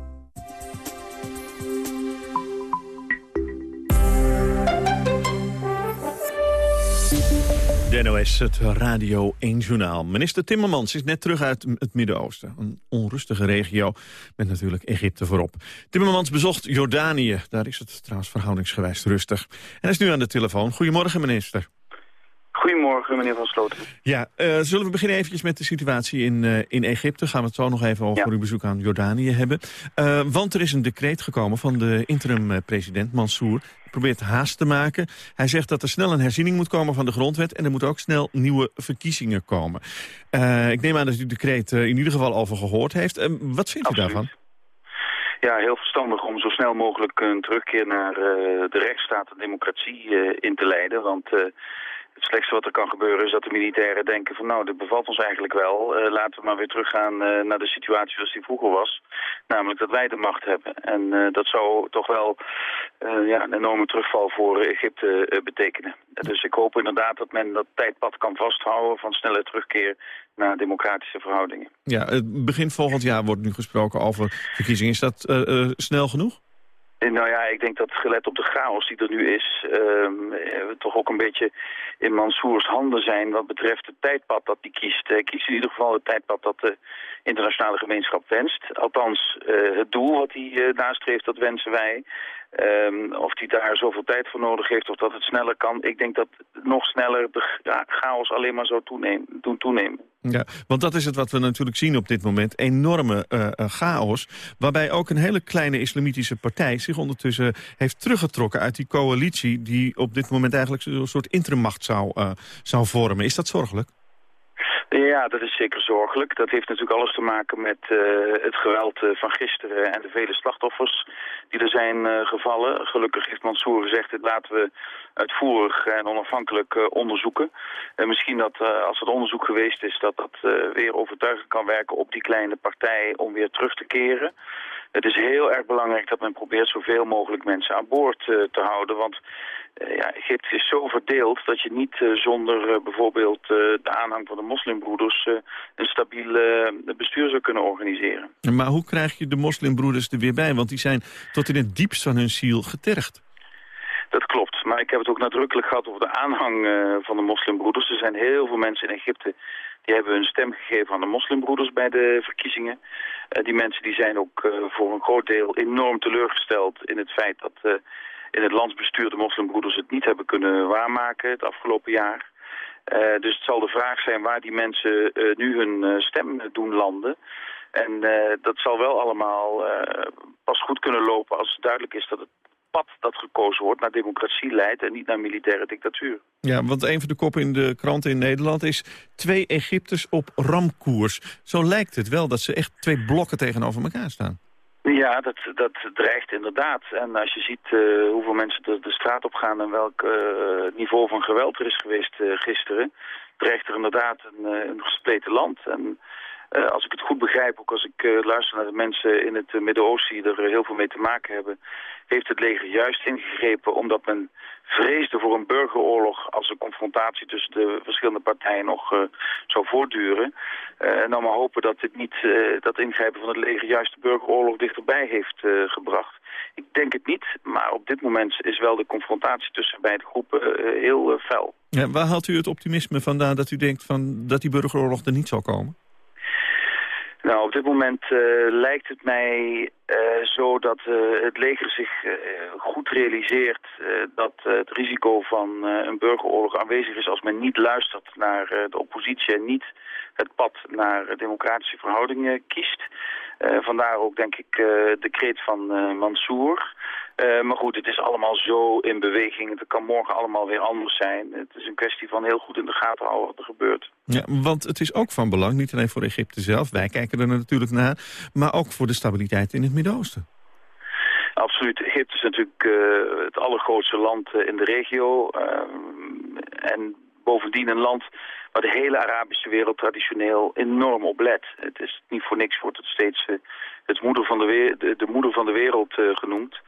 De het Radio 1 Journaal. Minister Timmermans is net terug uit het Midden-Oosten. Een onrustige regio met natuurlijk Egypte voorop. Timmermans bezocht Jordanië. Daar is het trouwens verhoudingsgewijs rustig. En hij is nu aan de telefoon. Goedemorgen, minister. Goedemorgen, meneer Van Sloten. Ja, uh, zullen we beginnen eventjes met de situatie in, uh, in Egypte. Gaan we het zo nog even over ja. uw bezoek aan Jordanië hebben. Uh, want er is een decreet gekomen van de interim-president Mansour. Hij probeert haast te maken. Hij zegt dat er snel een herziening moet komen van de grondwet... en er moeten ook snel nieuwe verkiezingen komen. ik neem aan dat u het decreet in ieder geval over gehoord heeft. wat vindt Absoluut. u daarvan? Ja, heel verstandig om zo snel mogelijk een terugkeer naar de rechtsstaat en democratie in te leiden. Want het slechtste wat er kan gebeuren is dat de militairen denken van nou, dit bevalt ons eigenlijk wel. Uh, laten we maar weer teruggaan uh, naar de situatie zoals die vroeger was. Namelijk dat wij de macht hebben. En uh, dat zou toch wel ja, een enorme terugval voor Egypte betekenen. Dus ik hoop inderdaad dat men dat tijdpad kan vasthouden van snelle terugkeer naar democratische verhoudingen. Ja, begin volgend jaar wordt nu gesproken over verkiezingen. Is dat snel genoeg? Nou ja, ik denk dat gelet op de chaos die er nu is, uh, toch ook een beetje in Mansours handen zijn wat betreft het tijdpad dat hij kiest. Hij kiest in ieder geval het tijdpad dat de internationale gemeenschap wenst. Althans, uh, het doel wat hij uh, nastreeft, dat wensen wij. Um, of hij daar zoveel tijd voor nodig heeft of dat het sneller kan. Ik denk dat nog sneller de chaos alleen maar zou toenemen, doen toenemen. Ja, want dat is het wat we natuurlijk zien op dit moment. Enorme uh, chaos. Waarbij ook een hele kleine islamitische partij zich ondertussen heeft teruggetrokken uit die coalitie... die op dit moment eigenlijk een soort interimmacht zou, uh, zou vormen. Is dat zorgelijk? Ja, dat is zeker zorgelijk. Dat heeft natuurlijk alles te maken met uh, het geweld uh, van gisteren en de vele slachtoffers die er zijn uh, gevallen. Gelukkig heeft Mansour gezegd, dit laten we uitvoerig en onafhankelijk onderzoeken. En misschien dat als het onderzoek geweest is, dat dat weer overtuigend kan werken op die kleine partij om weer terug te keren. Het is heel erg belangrijk dat men probeert zoveel mogelijk mensen aan boord te houden, want uh, ja, Egypte is zo verdeeld dat je niet uh, zonder bijvoorbeeld de aanhang van de moslimbroeders een stabiel bestuur zou kunnen organiseren. Maar hoe krijg je de moslimbroeders er weer bij? Want die zijn tot in het diepst van hun ziel getergd. Dat klopt, maar ik heb het ook nadrukkelijk gehad over de aanhang van de moslimbroeders. Er zijn heel veel mensen in Egypte die hebben hun stem gegeven aan de moslimbroeders bij de verkiezingen. die mensen die zijn ook voor een groot deel enorm teleurgesteld in het feit dat in het landsbestuur de moslimbroeders het niet hebben kunnen waarmaken het afgelopen jaar. Dus het zal de vraag zijn waar die mensen nu hun stem doen landen. En dat zal wel allemaal pas goed kunnen lopen als duidelijk is dat het pad dat gekozen wordt naar democratie leidt en niet naar militaire dictatuur. Ja, want een van de koppen in de kranten in Nederland is twee Egypters op ramkoers. Zo lijkt het wel dat ze echt twee blokken tegenover elkaar staan. Ja, dat, dat dreigt inderdaad. En als je ziet uh, hoeveel mensen de, de, straat op gaan en welk uh, niveau van geweld er is geweest uh, gisteren, dreigt er inderdaad een, een gespleten land. En als ik het goed begrijp, ook als ik luister naar de mensen in het Midden-Oosten die er heel veel mee te maken hebben, heeft het leger juist ingegrepen omdat men vreesde voor een burgeroorlog als een confrontatie tussen de verschillende partijen nog zou voortduren. En dan maar hopen dat dit niet, dat ingrijpen van het leger juist de burgeroorlog dichterbij heeft gebracht. Ik denk het niet, maar op dit moment is wel de confrontatie tussen beide groepen heel fel. Ja, waar haalt u het optimisme vandaan dat u denkt van dat die burgeroorlog er niet zal komen? Nou, op dit moment uh, lijkt het mij uh, zo dat uh, het leger zich goed realiseert dat het risico van een burgeroorlog aanwezig is als men niet luistert naar de oppositie en niet het pad naar democratische verhoudingen kiest. vandaar ook denk ik de kreet van Mansour. Maar goed, het is allemaal zo in beweging. Het kan morgen allemaal weer anders zijn. Het is een kwestie van heel goed in de gaten houden wat er gebeurt. Ja, want het is ook van belang, niet alleen voor Egypte zelf. Wij kijken er natuurlijk naar. Maar ook voor de stabiliteit in het Absoluut. Egypte is natuurlijk uh, het allergrootste land uh, in de regio. en bovendien een land waar de hele Arabische wereld traditioneel enorm op let. Het is niet voor niks wordt het steeds het moeder van de, de, de, moeder van de wereld genoemd.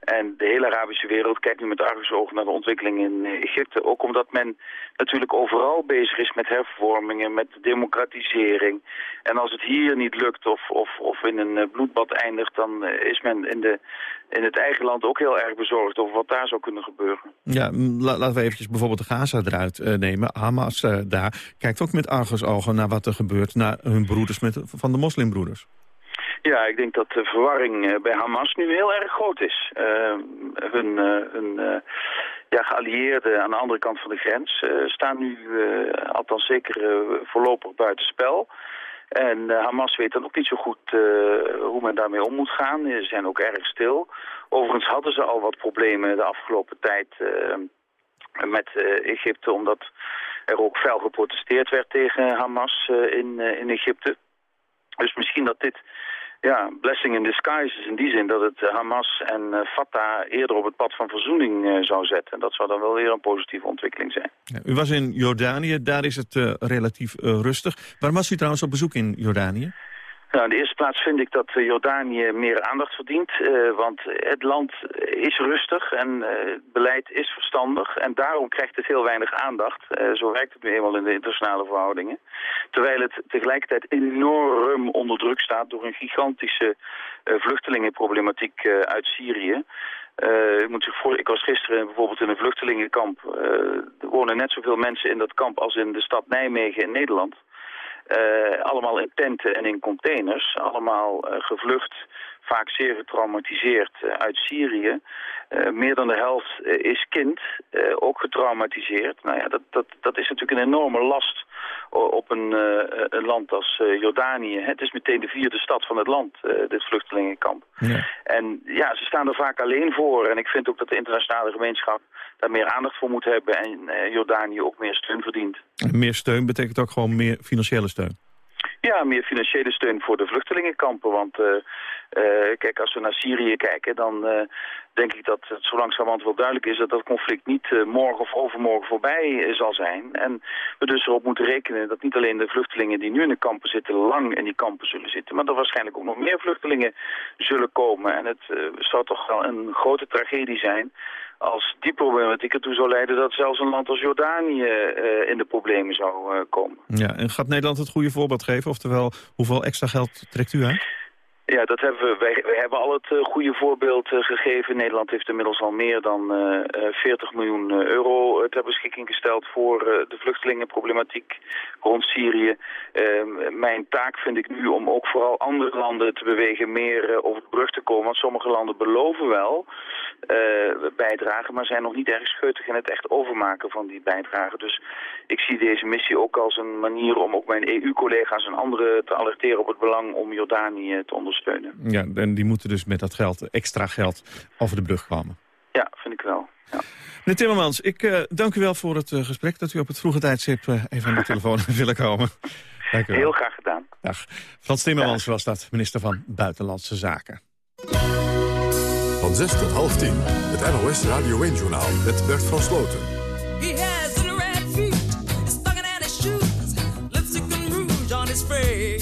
En de hele Arabische wereld kijkt nu met argusogen naar de ontwikkeling in eh, Egypte. Ook omdat men natuurlijk overal bezig is met hervormingen, met democratisering. En als het hier niet lukt of, of, of in een eh, bloedbad eindigt... dan eh, is men in, de, in het eigen land ook heel erg bezorgd over wat daar zou kunnen gebeuren. Ja, laten we eventjes bijvoorbeeld de Gaza eruit nemen. Hamas daar kijkt ook met argusogen naar wat er gebeurt... naar hun broeders met, van de moslimbroeders. Ja, ik denk dat de verwarring eh, bij Hamas nu heel erg groot is. Uh, hun hun ja, geallieerden aan de andere kant van de grens staan nu, althans zeker voorlopig buiten spel. En Hamas weet dan ook niet zo goed hoe men daarmee om moet gaan. Ze zijn ook erg stil. Overigens hadden ze al wat problemen de afgelopen tijd met Egypte, omdat er ook fel geprotesteerd werd tegen Hamas in, in Egypte. Dus misschien dat dit ja, blessing in disguise is in die zin dat het eh, Hamas en uh, Fatah eerder op het pad van verzoening uh, zou zetten. En dat zou dan wel weer een positieve ontwikkeling zijn. U was in Jordanië, daar is het relatief rustig. Waarom was u trouwens op bezoek in Jordanië? Nou, in de eerste plaats vind ik dat Jordanië meer aandacht verdient. Uh, want het land is rustig en uh, het beleid is verstandig. En daarom krijgt het heel weinig aandacht. Zo werkt het nu eenmaal in de internationale verhoudingen. Terwijl het tegelijkertijd enorm onder druk staat door een gigantische vluchtelingenproblematiek uit Syrië. Moet voor, ik was gisteren bijvoorbeeld in een vluchtelingenkamp. Er wonen net zoveel mensen in dat kamp als in de stad Nijmegen in Nederland. Uh, allemaal in tenten en in containers. Allemaal uh, gevlucht vaak zeer getraumatiseerd eh, uit Syrië. Eh, meer dan de helft eh, is kind, eh, ook getraumatiseerd. Nou ja, dat, dat, dat is natuurlijk een enorme last op een, eh, een land als eh, Jordanië. Het is meteen de vierde stad van het land, eh, dit vluchtelingenkamp. En ja, ze staan er vaak alleen voor. En ik vind ook dat de internationale gemeenschap daar meer aandacht voor moet hebben. En eh, Jordanië ook meer steun verdient. En meer steun betekent ook gewoon meer financiële steun. Ja, meer financiële steun voor de vluchtelingenkampen. Want eh, eh, kijk, als we naar Syrië kijken, dan denk ik dat het zo langzamerhand wel duidelijk is dat dat conflict niet morgen of overmorgen voorbij zal zijn. En we dus erop moeten rekenen dat niet alleen de vluchtelingen die nu in de kampen zitten lang in die kampen zullen zitten, maar dat waarschijnlijk ook nog meer vluchtelingen zullen komen. En het zou toch wel een grote tragedie zijn als die problematiek ertoe zou leiden dat zelfs een land als Jordanië eh, in de problemen zou eh, komen. Ja, en gaat Nederland het goede voorbeeld geven? Oftewel, hoeveel extra geld trekt u uit? Ja, dat hebben we. Wij, hebben al het eh, goede voorbeeld eh, gegeven. Nederland heeft inmiddels al meer dan eh, eh, 40 miljoen euro ter beschikking gesteld voor de vluchtelingenproblematiek rond Syrië. Ehm, mijn taak vind ik nu om ook vooral andere landen te bewegen meer over de brug te komen. Want sommige landen beloven wel bijdragen, maar zijn nog niet erg scheutig in het echt overmaken van die bijdragen. Dus ik zie deze missie ook als een manier om ook mijn EU-collega's en anderen te alerteren op het belang om Jordanië te ondersteunen. Ja, en die moeten dus met dat geld, extra geld, over de brug komen. Ja, vind ik wel. Ja. Meneer Timmermans, ik eh, dank u wel voor het eh, gesprek... dat u op het vroege tijdstip eh, even aan de telefoon (laughs) willen komen. Dank u wel. Heel graag gedaan. Dag. Frans Timmermans was dat, minister van Buitenlandse Zaken. Van 6 tot half 10, het NOS Radio 1-journaal met Bert van Sloten. He has red feet, stuck in his shoes, lipstick and rouge on his face.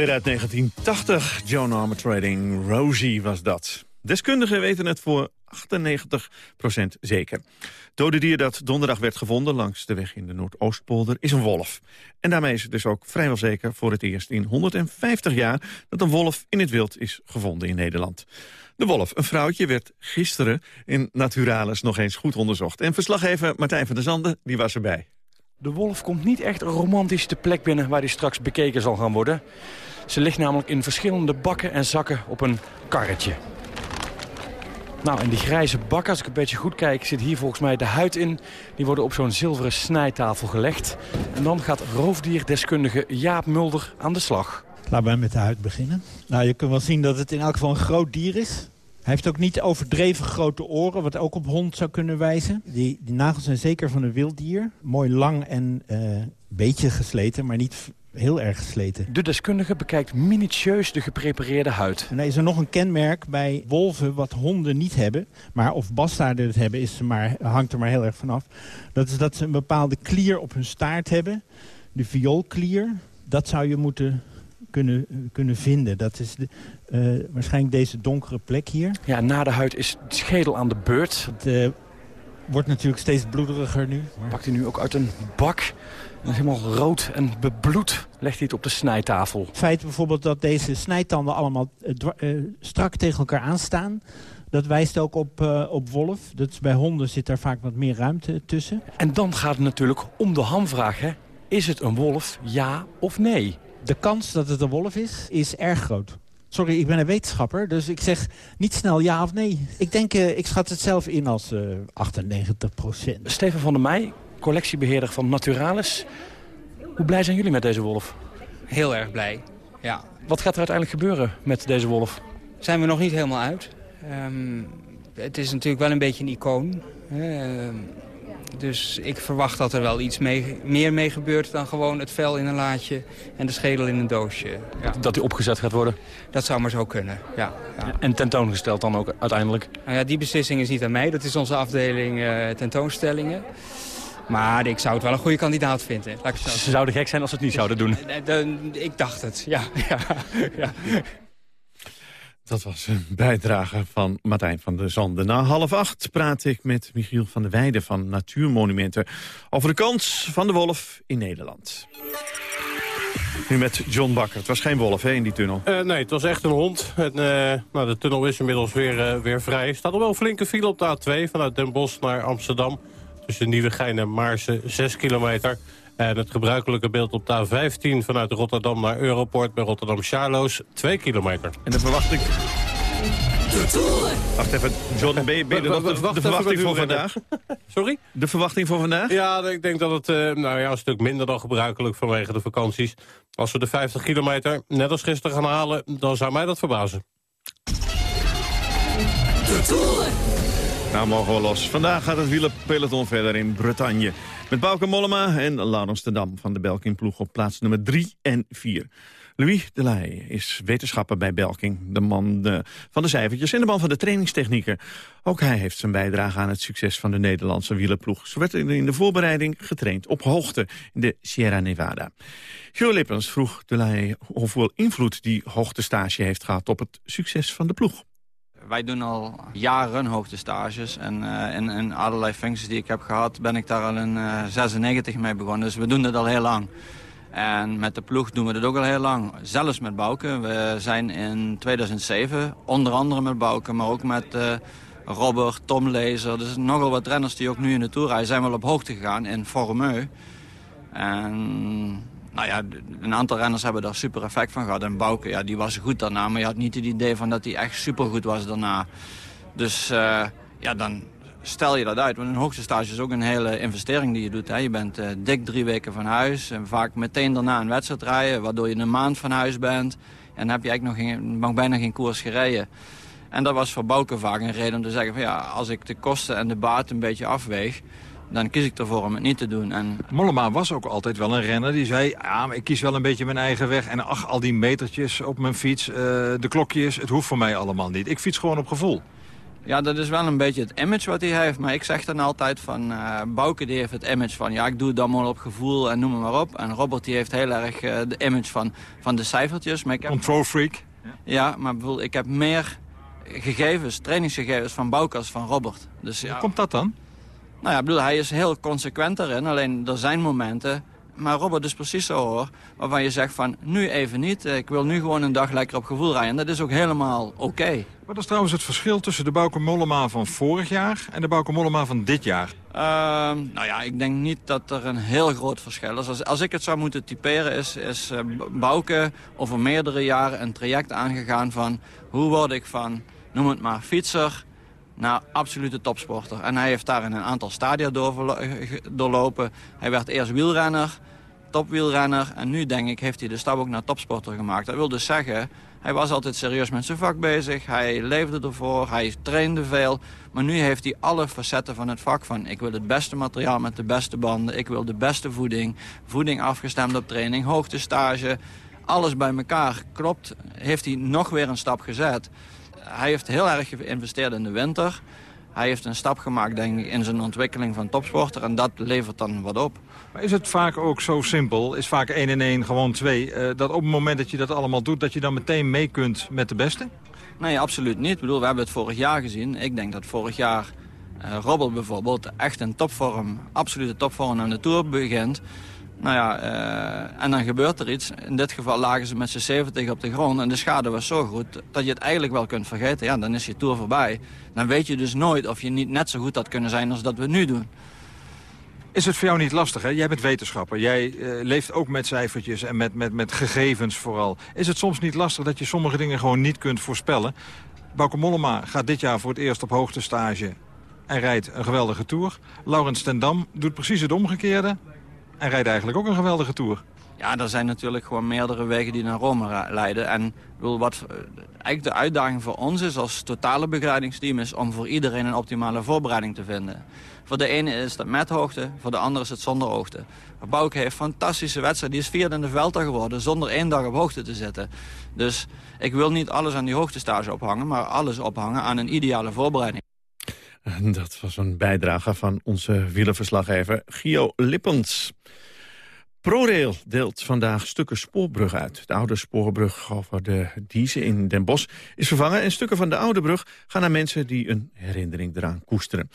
Alweer uit 1980, Joan Armatrading, Rosie was dat. Deskundigen weten het voor 98% zeker. Het dode dier dat donderdag werd gevonden langs de weg in de Noordoostpolder is een wolf. En daarmee is het dus ook vrijwel zeker voor het eerst in 150 jaar... dat een wolf in het wild is gevonden in Nederland. De wolf, een vrouwtje, werd gisteren in Naturalis nog eens goed onderzocht. En verslaggever Martijn van der Zanden die was erbij. De wolf komt niet echt romantisch de plek binnen waar hij straks bekeken zal gaan worden. Ze ligt namelijk in verschillende bakken en zakken op een karretje. Nou, en die grijze bak, als ik een beetje goed kijk, zit hier volgens mij de huid in. Die worden op zo'n zilveren snijtafel gelegd. En dan gaat roofdierdeskundige Jaap Mulder aan de slag. Laten we met de huid beginnen. Nou, je kunt wel zien dat het in elk geval een groot dier is. Hij heeft ook niet overdreven grote oren, wat ook op hond zou kunnen wijzen. Die, die nagels zijn zeker van een wild dier. Mooi lang en een beetje gesleten, maar niet heel erg gesleten. De deskundige bekijkt minutieus de geprepareerde huid. En dan is er nog een kenmerk bij wolven wat honden niet hebben. Maar of bastaarden het hebben, is maar, hangt er maar heel erg vanaf. Dat is dat ze een bepaalde klier op hun staart hebben. De vioolklier. Dat zou je moeten kunnen, kunnen vinden. Dat is de, uh, waarschijnlijk deze donkere plek hier. Ja, na de huid is het schedel aan de beurt. Het uh, wordt natuurlijk steeds bloederiger nu. Pakt hij nu ook uit een bak. Helemaal rood en bebloed legt hij het op de snijtafel. Het feit bijvoorbeeld dat deze snijtanden allemaal uh, strak tegen elkaar aanstaan... Dat wijst ook op, uh, op wolf. Dus bij honden zit daar vaak wat meer ruimte tussen. En dan gaat het natuurlijk om de hamvraag. Hè? Is het een wolf, ja of nee? De kans dat het een wolf is, is erg groot. Sorry, ik ben een wetenschapper, dus ik zeg niet snel ja of nee. Ik denk, uh, ik schat het zelf in als uh, 98 procent. Steven van der Meij, collectiebeheerder van Naturalis. Hoe blij zijn jullie met deze wolf? Heel erg blij, ja. Wat gaat er uiteindelijk gebeuren met deze wolf? Zijn we nog niet helemaal uit. Um, het is natuurlijk wel een beetje een icoon. Uh, dus ik verwacht dat er wel iets mee, meer mee gebeurt dan gewoon het vel in een laadje en de schedel in een doosje. Ja. Dat die opgezet gaat worden? Dat zou maar zo kunnen, ja. ja. En tentoongesteld dan ook uiteindelijk? Nou ja, die beslissing is niet aan mij. Dat is onze afdeling uh, tentoonstellingen. Maar ik zou het wel een goede kandidaat vinden. Laat ik het Ze zouden gek zijn als ze het niet zouden doen. Ik dacht het, ja. (laughs) ja, ja. Dat was een bijdrage van Martijn van der Zanden. Na half acht praat ik met Michiel van der Weijden van Natuurmonumenten... over de kans van de wolf in Nederland. Nu met John Bakker. Het was geen wolf hè, in die tunnel. Uh, nee, het was echt een hond. En, uh, nou, de tunnel is inmiddels weer, uh, weer vrij. Er staat al wel een flinke file op de A2 vanuit Den Bosch naar Amsterdam. Tussen Nieuwegein en Maarsen, 6 kilometer... En het gebruikelijke beeld op de A15 vanuit Rotterdam naar Europort bij Rotterdam-Charloes, 2 kilometer. En de verwachting... Wacht even, John, ben je, ben je nog de, de verwachting voor vandaag? Sorry? De verwachting voor vandaag? Ja, ik denk dat het uh, nou ja, een stuk minder dan gebruikelijk vanwege de vakanties. Als we de 50 kilometer net als gisteren gaan halen, dan zou mij dat verbazen. Nou, mogen we los. Vandaag gaat het wielerpeloton verder in Bretagne. Met Bauke Mollema en Laurens de Dam van de Belkin-ploeg op plaats nummer 3 en 4. Louis Delay is wetenschapper bij Belking, de man de, van de cijfertjes en de man van de trainingstechnieken. Ook hij heeft zijn bijdrage aan het succes van de Nederlandse wielerploeg. Zo werd in de voorbereiding getraind op hoogte in de Sierra Nevada. Jo Lippens vroeg Delay hoeveel invloed die hoogtestage heeft gehad op het succes van de ploeg. Wij doen al jaren hoogtestages en uh, in, allerlei functies die ik heb gehad ben ik daar al in uh, 96 mee begonnen. Dus we doen dat al heel lang. En met de ploeg doen we dat ook al heel lang. Zelfs met Bouke. We zijn in 2007, onder andere met Bouke, maar ook met uh, Robert, Tom Lezer. Dus nogal wat renners die ook nu in de Tour rijden, zijn wel op hoogte gegaan in Formeux. En nou ja, een aantal renners hebben daar super effect van gehad. En Bouke, ja, die was goed daarna, maar je had niet het idee van dat hij echt super goed was daarna. Dus uh, ja, dan stel je dat uit. Want een hoogste stage is ook een hele investering die je doet. Hè. Je bent uh, dik drie weken van huis en vaak meteen daarna een wedstrijd rijden... waardoor je een maand van huis bent en dan heb je eigenlijk nog, geen, bijna geen koers gereden. En dat was voor Bouke vaak een reden om te zeggen van ja, als ik de kosten en de baat een beetje afweeg dan kies ik ervoor om het niet te doen. En... Mollema was ook altijd wel een renner die zei... ja, maar ik kies wel een beetje mijn eigen weg. En ach, al die metertjes op mijn fiets, uh, de klokjes, het hoeft voor mij allemaal niet. Ik fiets gewoon op gevoel. Ja, dat is wel een beetje het image wat hij heeft. Maar ik zeg dan altijd van... Uh, Bouke die heeft het image van... ja, ik doe het dan maar op gevoel en noem het maar op. En Robert die heeft heel erg uh, de image van, van de cijfertjes. Maar ik heb... Control freak. Ja, maar bijvoorbeeld ik heb meer gegevens, trainingsgegevens van Boukas van Robert. Dus, ja, Hoe komt dat dan? Nou ja, bedoel, hij is heel consequent daarin. Alleen er zijn momenten, maar Robert is precies zo hoor... waarvan je zegt van, nu even niet. Ik wil nu gewoon een dag lekker op gevoel rijden. En dat is ook helemaal oké. Wat is trouwens het verschil tussen de Bauke Mollema van vorig jaar... en de Bauke Mollema van dit jaar? Ehm, nou ja, ik denk niet dat er een heel groot verschil is. Als, als ik het zou moeten typeren, is, is eh, Bouke over meerdere jaren een traject aangegaan van... hoe word ik van, noem het maar, fietser naar absolute topsporter. En hij heeft daar in een aantal stadia doorlopen. Hij werd eerst wielrenner, topwielrenner... en nu, denk ik, heeft hij de stap ook naar topsporter gemaakt. Dat wil dus zeggen, hij was altijd serieus met zijn vak bezig. Hij leefde ervoor, hij trainde veel. Maar nu heeft hij alle facetten van het vak van... ik wil het beste materiaal met de beste banden, ik wil de beste voeding... voeding afgestemd op training, hoogtestage... alles bij elkaar klopt, heeft hij nog weer een stap gezet. Hij heeft heel erg geïnvesteerd in de winter. Hij heeft een stap gemaakt denk ik, in zijn ontwikkeling van topsporter... en dat levert dan wat op. Maar is het vaak ook zo simpel, is vaak 1 en 1 gewoon 2... eh, dat op het moment dat je dat allemaal doet, dat je dan meteen mee kunt met de beste? Nee, absoluut niet. Ik bedoel, we hebben het vorig jaar gezien. Ik denk dat vorig jaar Robert bijvoorbeeld echt in topvorm, absolute topvorm aan de Tour begint. Nou ja, eh, en dan gebeurt er iets. In dit geval lagen ze met z'n 70 op de grond en de schade was zo goed dat je het eigenlijk wel kunt vergeten. Ja, dan is je Tour voorbij. Dan weet je dus nooit of je niet net zo goed had kunnen zijn als dat we nu doen. Is het voor jou niet lastig, hè? Jij bent wetenschapper. Jij eh, leeft ook met cijfertjes en met, met, met gegevens vooral. Is het soms niet lastig dat je sommige dingen gewoon niet kunt voorspellen? Bauke Mollema gaat dit jaar voor het eerst op hoogtestage en rijdt een geweldige Tour. Laurens ten Dam doet precies het omgekeerde en rijdt eigenlijk ook een geweldige Tour. Ja, er zijn natuurlijk gewoon meerdere wegen die naar Rome leiden. En wat eh, eigenlijk de uitdaging voor ons is als totale begeleidingsteam... is om voor iedereen een optimale voorbereiding te vinden. Voor de ene is dat met hoogte, voor de andere is het zonder hoogte. Bouke heeft een fantastische wedstrijd. Die is vierde in de Vuelta geworden zonder één dag op hoogte te zitten. Dus ik wil niet alles aan die hoogtestage ophangen... maar alles ophangen aan een ideale voorbereiding. (laughs) Dat was een bijdrage van onze wielerverslaggever Gio Lippens. ProRail deelt vandaag stukken spoorbrug uit. De oude spoorbrug over de Diezen in Den Bosch is vervangen... en stukken van de oude brug gaan naar mensen die een herinnering eraan koesteren.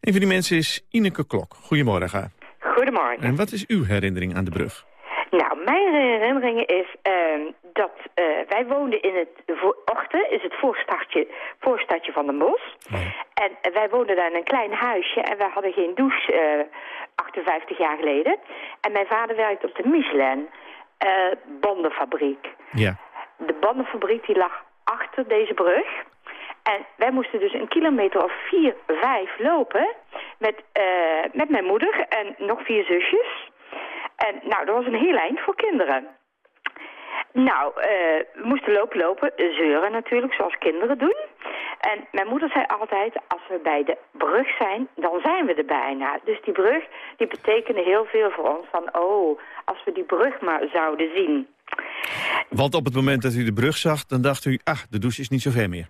Een van die mensen is Ineke Klok. Goedemorgen. Goedemorgen. En wat is uw herinnering aan de brug? Nou, mijn herinnering is ehm, dat eh, wij woonden in het Ochten, is het voorstadje, voorstadje van Den Bosch. En eh, wij woonden daar in een klein huisje en wij hadden geen douche eh, 58 jaar geleden. En mijn vader werkte op de Michelin eh, bandenfabriek. Ja. De bandenfabriek die lag achter deze brug. En wij moesten dus een kilometer of vier, vijf lopen met, met mijn moeder en nog vier zusjes. En nou, dat was een heel eind voor kinderen. Nou, eh, we moesten lopen, lopen, zeuren natuurlijk, zoals kinderen doen. En mijn moeder zei altijd, als we bij de brug zijn, dan zijn we er bijna. Dus die brug, die betekende heel veel voor ons. Van, oh, als we die brug maar zouden zien. Want op het moment dat u de brug zag, dan dacht u... ah, de douche is niet zo ver meer.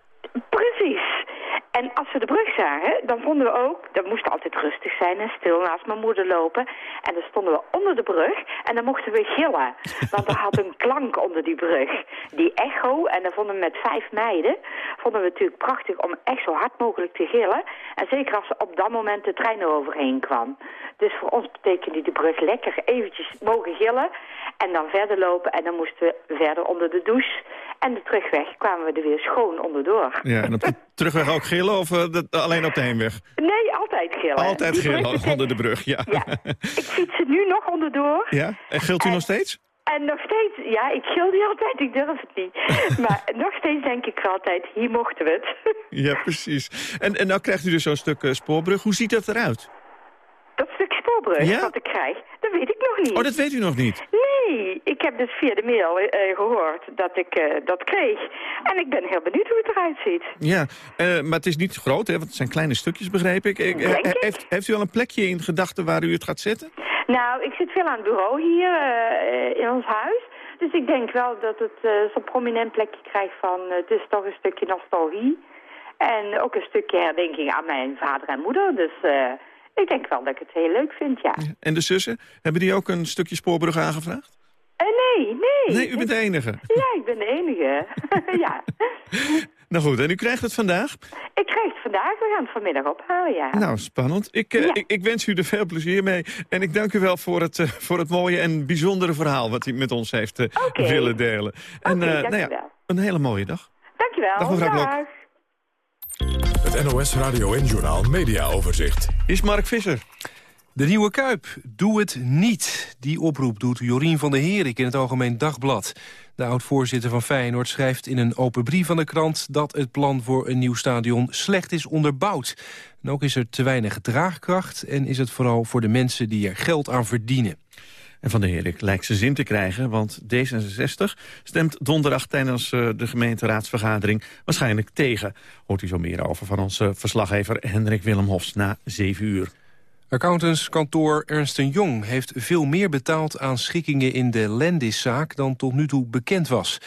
Zagen, dan vonden we ook... dat moest altijd rustig zijn en stil naast mijn moeder lopen. En dan stonden we onder de brug en dan mochten we gillen. Want er had een klank onder die brug. Die echo, en dan vonden we met vijf meiden... vonden we natuurlijk prachtig om echt zo hard mogelijk te gillen. En zeker als op dat moment de trein eroverheen kwam. Dus voor ons betekende die brug lekker eventjes mogen gillen... en dan verder lopen en dan moesten we verder onder de douche... En de terugweg kwamen we er weer schoon onderdoor. Ja, en op terugweg ook gillen of eh, dat- alleen op de heenweg? Nee, altijd gillen. Altijd Die gillen onder de brug, ja. Ik fiets er nu nog onderdoor. Ja? En gilt u nog steeds? En nog steeds, ja, ik gil niet altijd, ik durf het niet. (laughs) maar nog steeds denk ik altijd, hier mochten we het. (laughs) Ja, precies. En, en nou krijgt u dus zo'n stuk eh, spoorbrug. Hoe ziet dat eruit? dat stuk spoorbrug Ja? wat ik krijg, dat weet ik nog niet. Oh, dat weet u nog niet? Nee, ik heb dus via de mail eh, gehoord dat ik eh, dat kreeg. En ik ben heel benieuwd hoe het eruit ziet. Ja, eh, maar het is niet groot, hè? Want het zijn kleine stukjes, begreep ik. Ik, eh. Heeft, heeft u al een plekje in gedachten waar u het gaat zetten? Nou, ik zit veel aan het bureau hier eh, in ons huis. Dus ik denk wel dat het eh, zo'n prominent plekje krijgt van... eh, het is toch een stukje nostalgie. En ook een stukje herdenking aan mijn vader en moeder. Dus eh, ik denk wel dat ik het heel leuk vind, ja. En de zussen, hebben die ook een stukje spoorbrug aangevraagd? Eh, nee, nee. Nee, u bent de enige. Ja, ik ben de enige. (laughs) ja. (laughs) Nou goed, en u krijgt het vandaag? Ik krijg het vandaag. We gaan het vanmiddag ophalen, ja. Nou, spannend. Ik, eh, Ja. ik, ik wens u er veel plezier mee. En ik dank u wel voor het, eh, voor het mooie en bijzondere verhaal... wat u met ons heeft willen delen. En dank nou wel. ja, een hele mooie dag. Dankjewel. Dag, mevrouw Blok. Het NOS Radio en Journaal Media Overzicht. Is Mark Visser. De Nieuwe Kuip, doe het niet. Die oproep doet Jorien van der Herik in het Algemeen Dagblad. De oud-voorzitter van Feyenoord schrijft in een open brief aan de krant... dat het plan voor een nieuw stadion slecht is onderbouwd. En ook is er te weinig draagkracht... en is het vooral voor de mensen die er geld aan verdienen. En Van der Herik lijkt zijn zin te krijgen, want D66 stemt donderdag tijdens eh, de gemeenteraadsvergadering waarschijnlijk tegen. Hoort u zo meer over van onze verslaggever Hendrik Willem Hofs na 7 uur. Accountantskantoor Ernst Jong heeft veel meer betaald aan schikkingen in de Lendiszaak dan tot nu toe bekend was.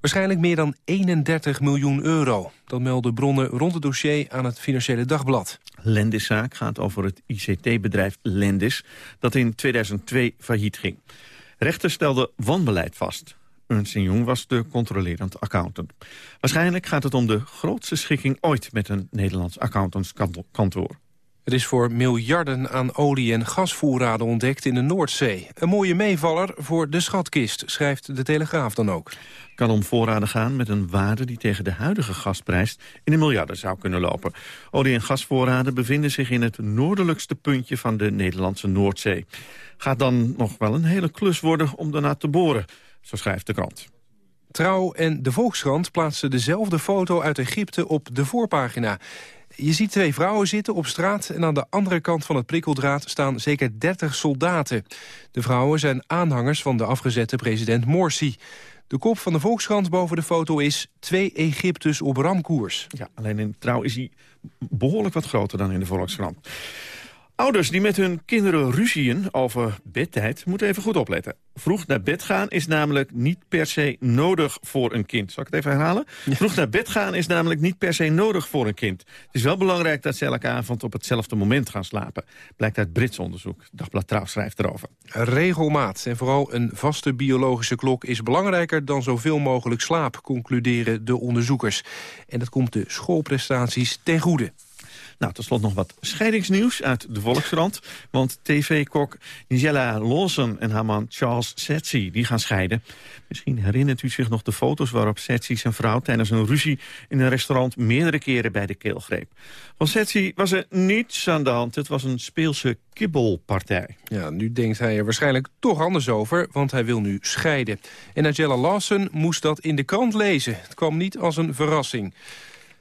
Waarschijnlijk meer dan 31 miljoen euro. Dat melden bronnen rond het dossier aan het Financiële Dagblad. Lendiszaak gaat over het ICT-bedrijf Lendis, dat in 2002 failliet ging. Rechter stelde wanbeleid vast. Ernst Jong was de controlerend accountant. Waarschijnlijk gaat het om de grootste schikking ooit met een Nederlands accountantskantoor. Er is voor miljarden aan olie- en gasvoorraden ontdekt in de Noordzee. Een mooie meevaller voor de schatkist, schrijft de Telegraaf dan ook. kan om voorraden gaan met een waarde die tegen de huidige gasprijs in de miljarden zou kunnen lopen. Olie- en gasvoorraden bevinden zich in het noordelijkste puntje van de Nederlandse Noordzee. Gaat dan nog wel een hele klus worden om daarna te boren, zo schrijft de krant. Trouw en de Volkskrant plaatsen dezelfde foto uit Egypte op de voorpagina. Je ziet twee vrouwen zitten op straat en aan de andere kant van het prikkeldraad staan zeker 30 soldaten. De vrouwen zijn aanhangers van de afgezette president Morsi. De kop van de Volkskrant boven de foto is twee Egyptes op ramkoers. Ja, alleen in Trouw is hij behoorlijk wat groter dan in de Volkskrant. Ouders die met hun kinderen ruzien over bedtijd moeten even goed opletten. Vroeg naar bed gaan is namelijk niet per se nodig voor een kind. Zal ik het even herhalen? Vroeg naar bed gaan is namelijk niet per se nodig voor een kind. Het is wel belangrijk dat ze elke avond op hetzelfde moment gaan slapen. Blijkt uit Brits onderzoek. Dagblad Trouw schrijft erover. Regelmaat en vooral een vaste biologische klok is belangrijker dan zoveel mogelijk slaap, concluderen de onderzoekers. En dat komt de schoolprestaties ten goede. Nou, tot slot nog wat scheidingsnieuws uit de Volkskrant. Want tv-kok Nigella Lawson en haar man Charles Setsi die gaan scheiden. Misschien herinnert u zich nog de foto's waarop Setsi zijn vrouw... tijdens een ruzie in een restaurant meerdere keren bij de keel greep. Van Setsi was er niets aan de hand. Het was een speelse kibbelpartij. Ja, nu denkt hij er waarschijnlijk toch anders over, want hij wil nu scheiden. En Nigella Lawson moest dat in de krant lezen. Het kwam niet als een verrassing.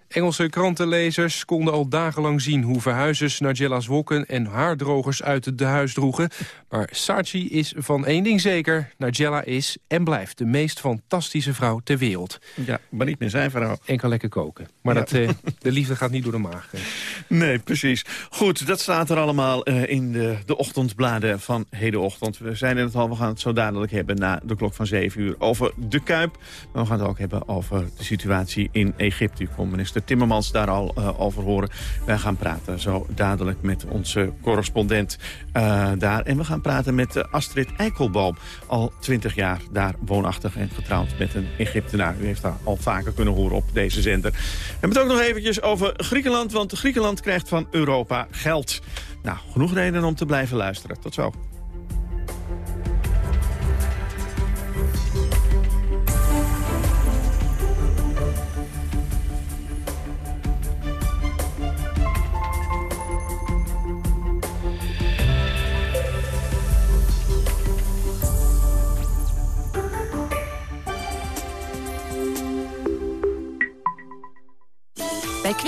Engelse krantenlezers konden al dagenlang zien hoe verhuizers Nigella's wokken en haardrogers uit de huis droegen. Maar Saatchi is van één ding zeker, Nigella is en blijft de meest fantastische vrouw ter wereld. Ja, maar niet meer zijn vrouw. En kan lekker koken. Maar Ja. dat, eh, de liefde gaat niet door de maag. Nee, precies. Goed, dat staat er allemaal eh, in de, de ochtendbladen van hedenochtend. We zijn in het al, we gaan het zo dadelijk hebben na de klok van 7 uur over de Kuip. Maar we gaan het ook hebben over de situatie in Egypte. U kon minister Timmermans daar al eh, over horen. Wij gaan praten zo dadelijk met onze correspondent eh, daar. En we gaan praten met eh, Astrid Eikelboom. Al 20 jaar daar woonachtig en getrouwd met een Egyptenaar. U heeft haar al vaker kunnen horen op deze zender. We hebben het ook nog eventjes over Griekenland. Want Griekenland krijgt van Europa geld. Nou, genoeg reden om te blijven luisteren. Tot zo.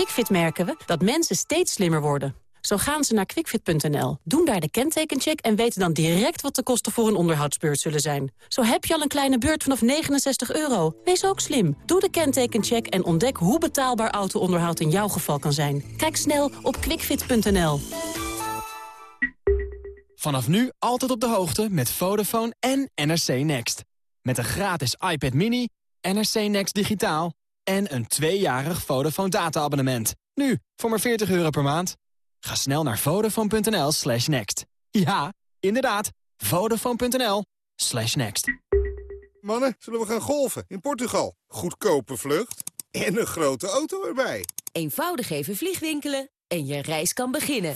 QuickFit merken we dat mensen steeds slimmer worden. Zo gaan ze naar quickfit.nl, doen daar de kentekencheck... en weten dan direct wat de kosten voor een onderhoudsbeurt zullen zijn. Zo heb je al een kleine beurt vanaf 69 euro. Wees ook slim. Doe de kentekencheck en ontdek hoe betaalbaar auto-onderhoud in jouw geval kan zijn. Kijk snel op quickfit.nl. Vanaf nu altijd op de hoogte met Vodafone en NRC Next. Met een gratis iPad mini, NRC Next digitaal... en een tweejarig Vodafone data-abonnement. Nu, voor maar 40 euro per maand. Ga snel naar vodafone.nl slash next. Ja, inderdaad, vodafone.nl slash next. Mannen, zullen we gaan golfen in Portugal? Goedkope vlucht En een grote auto erbij. Eenvoudig even vliegwinkelen en je reis kan beginnen.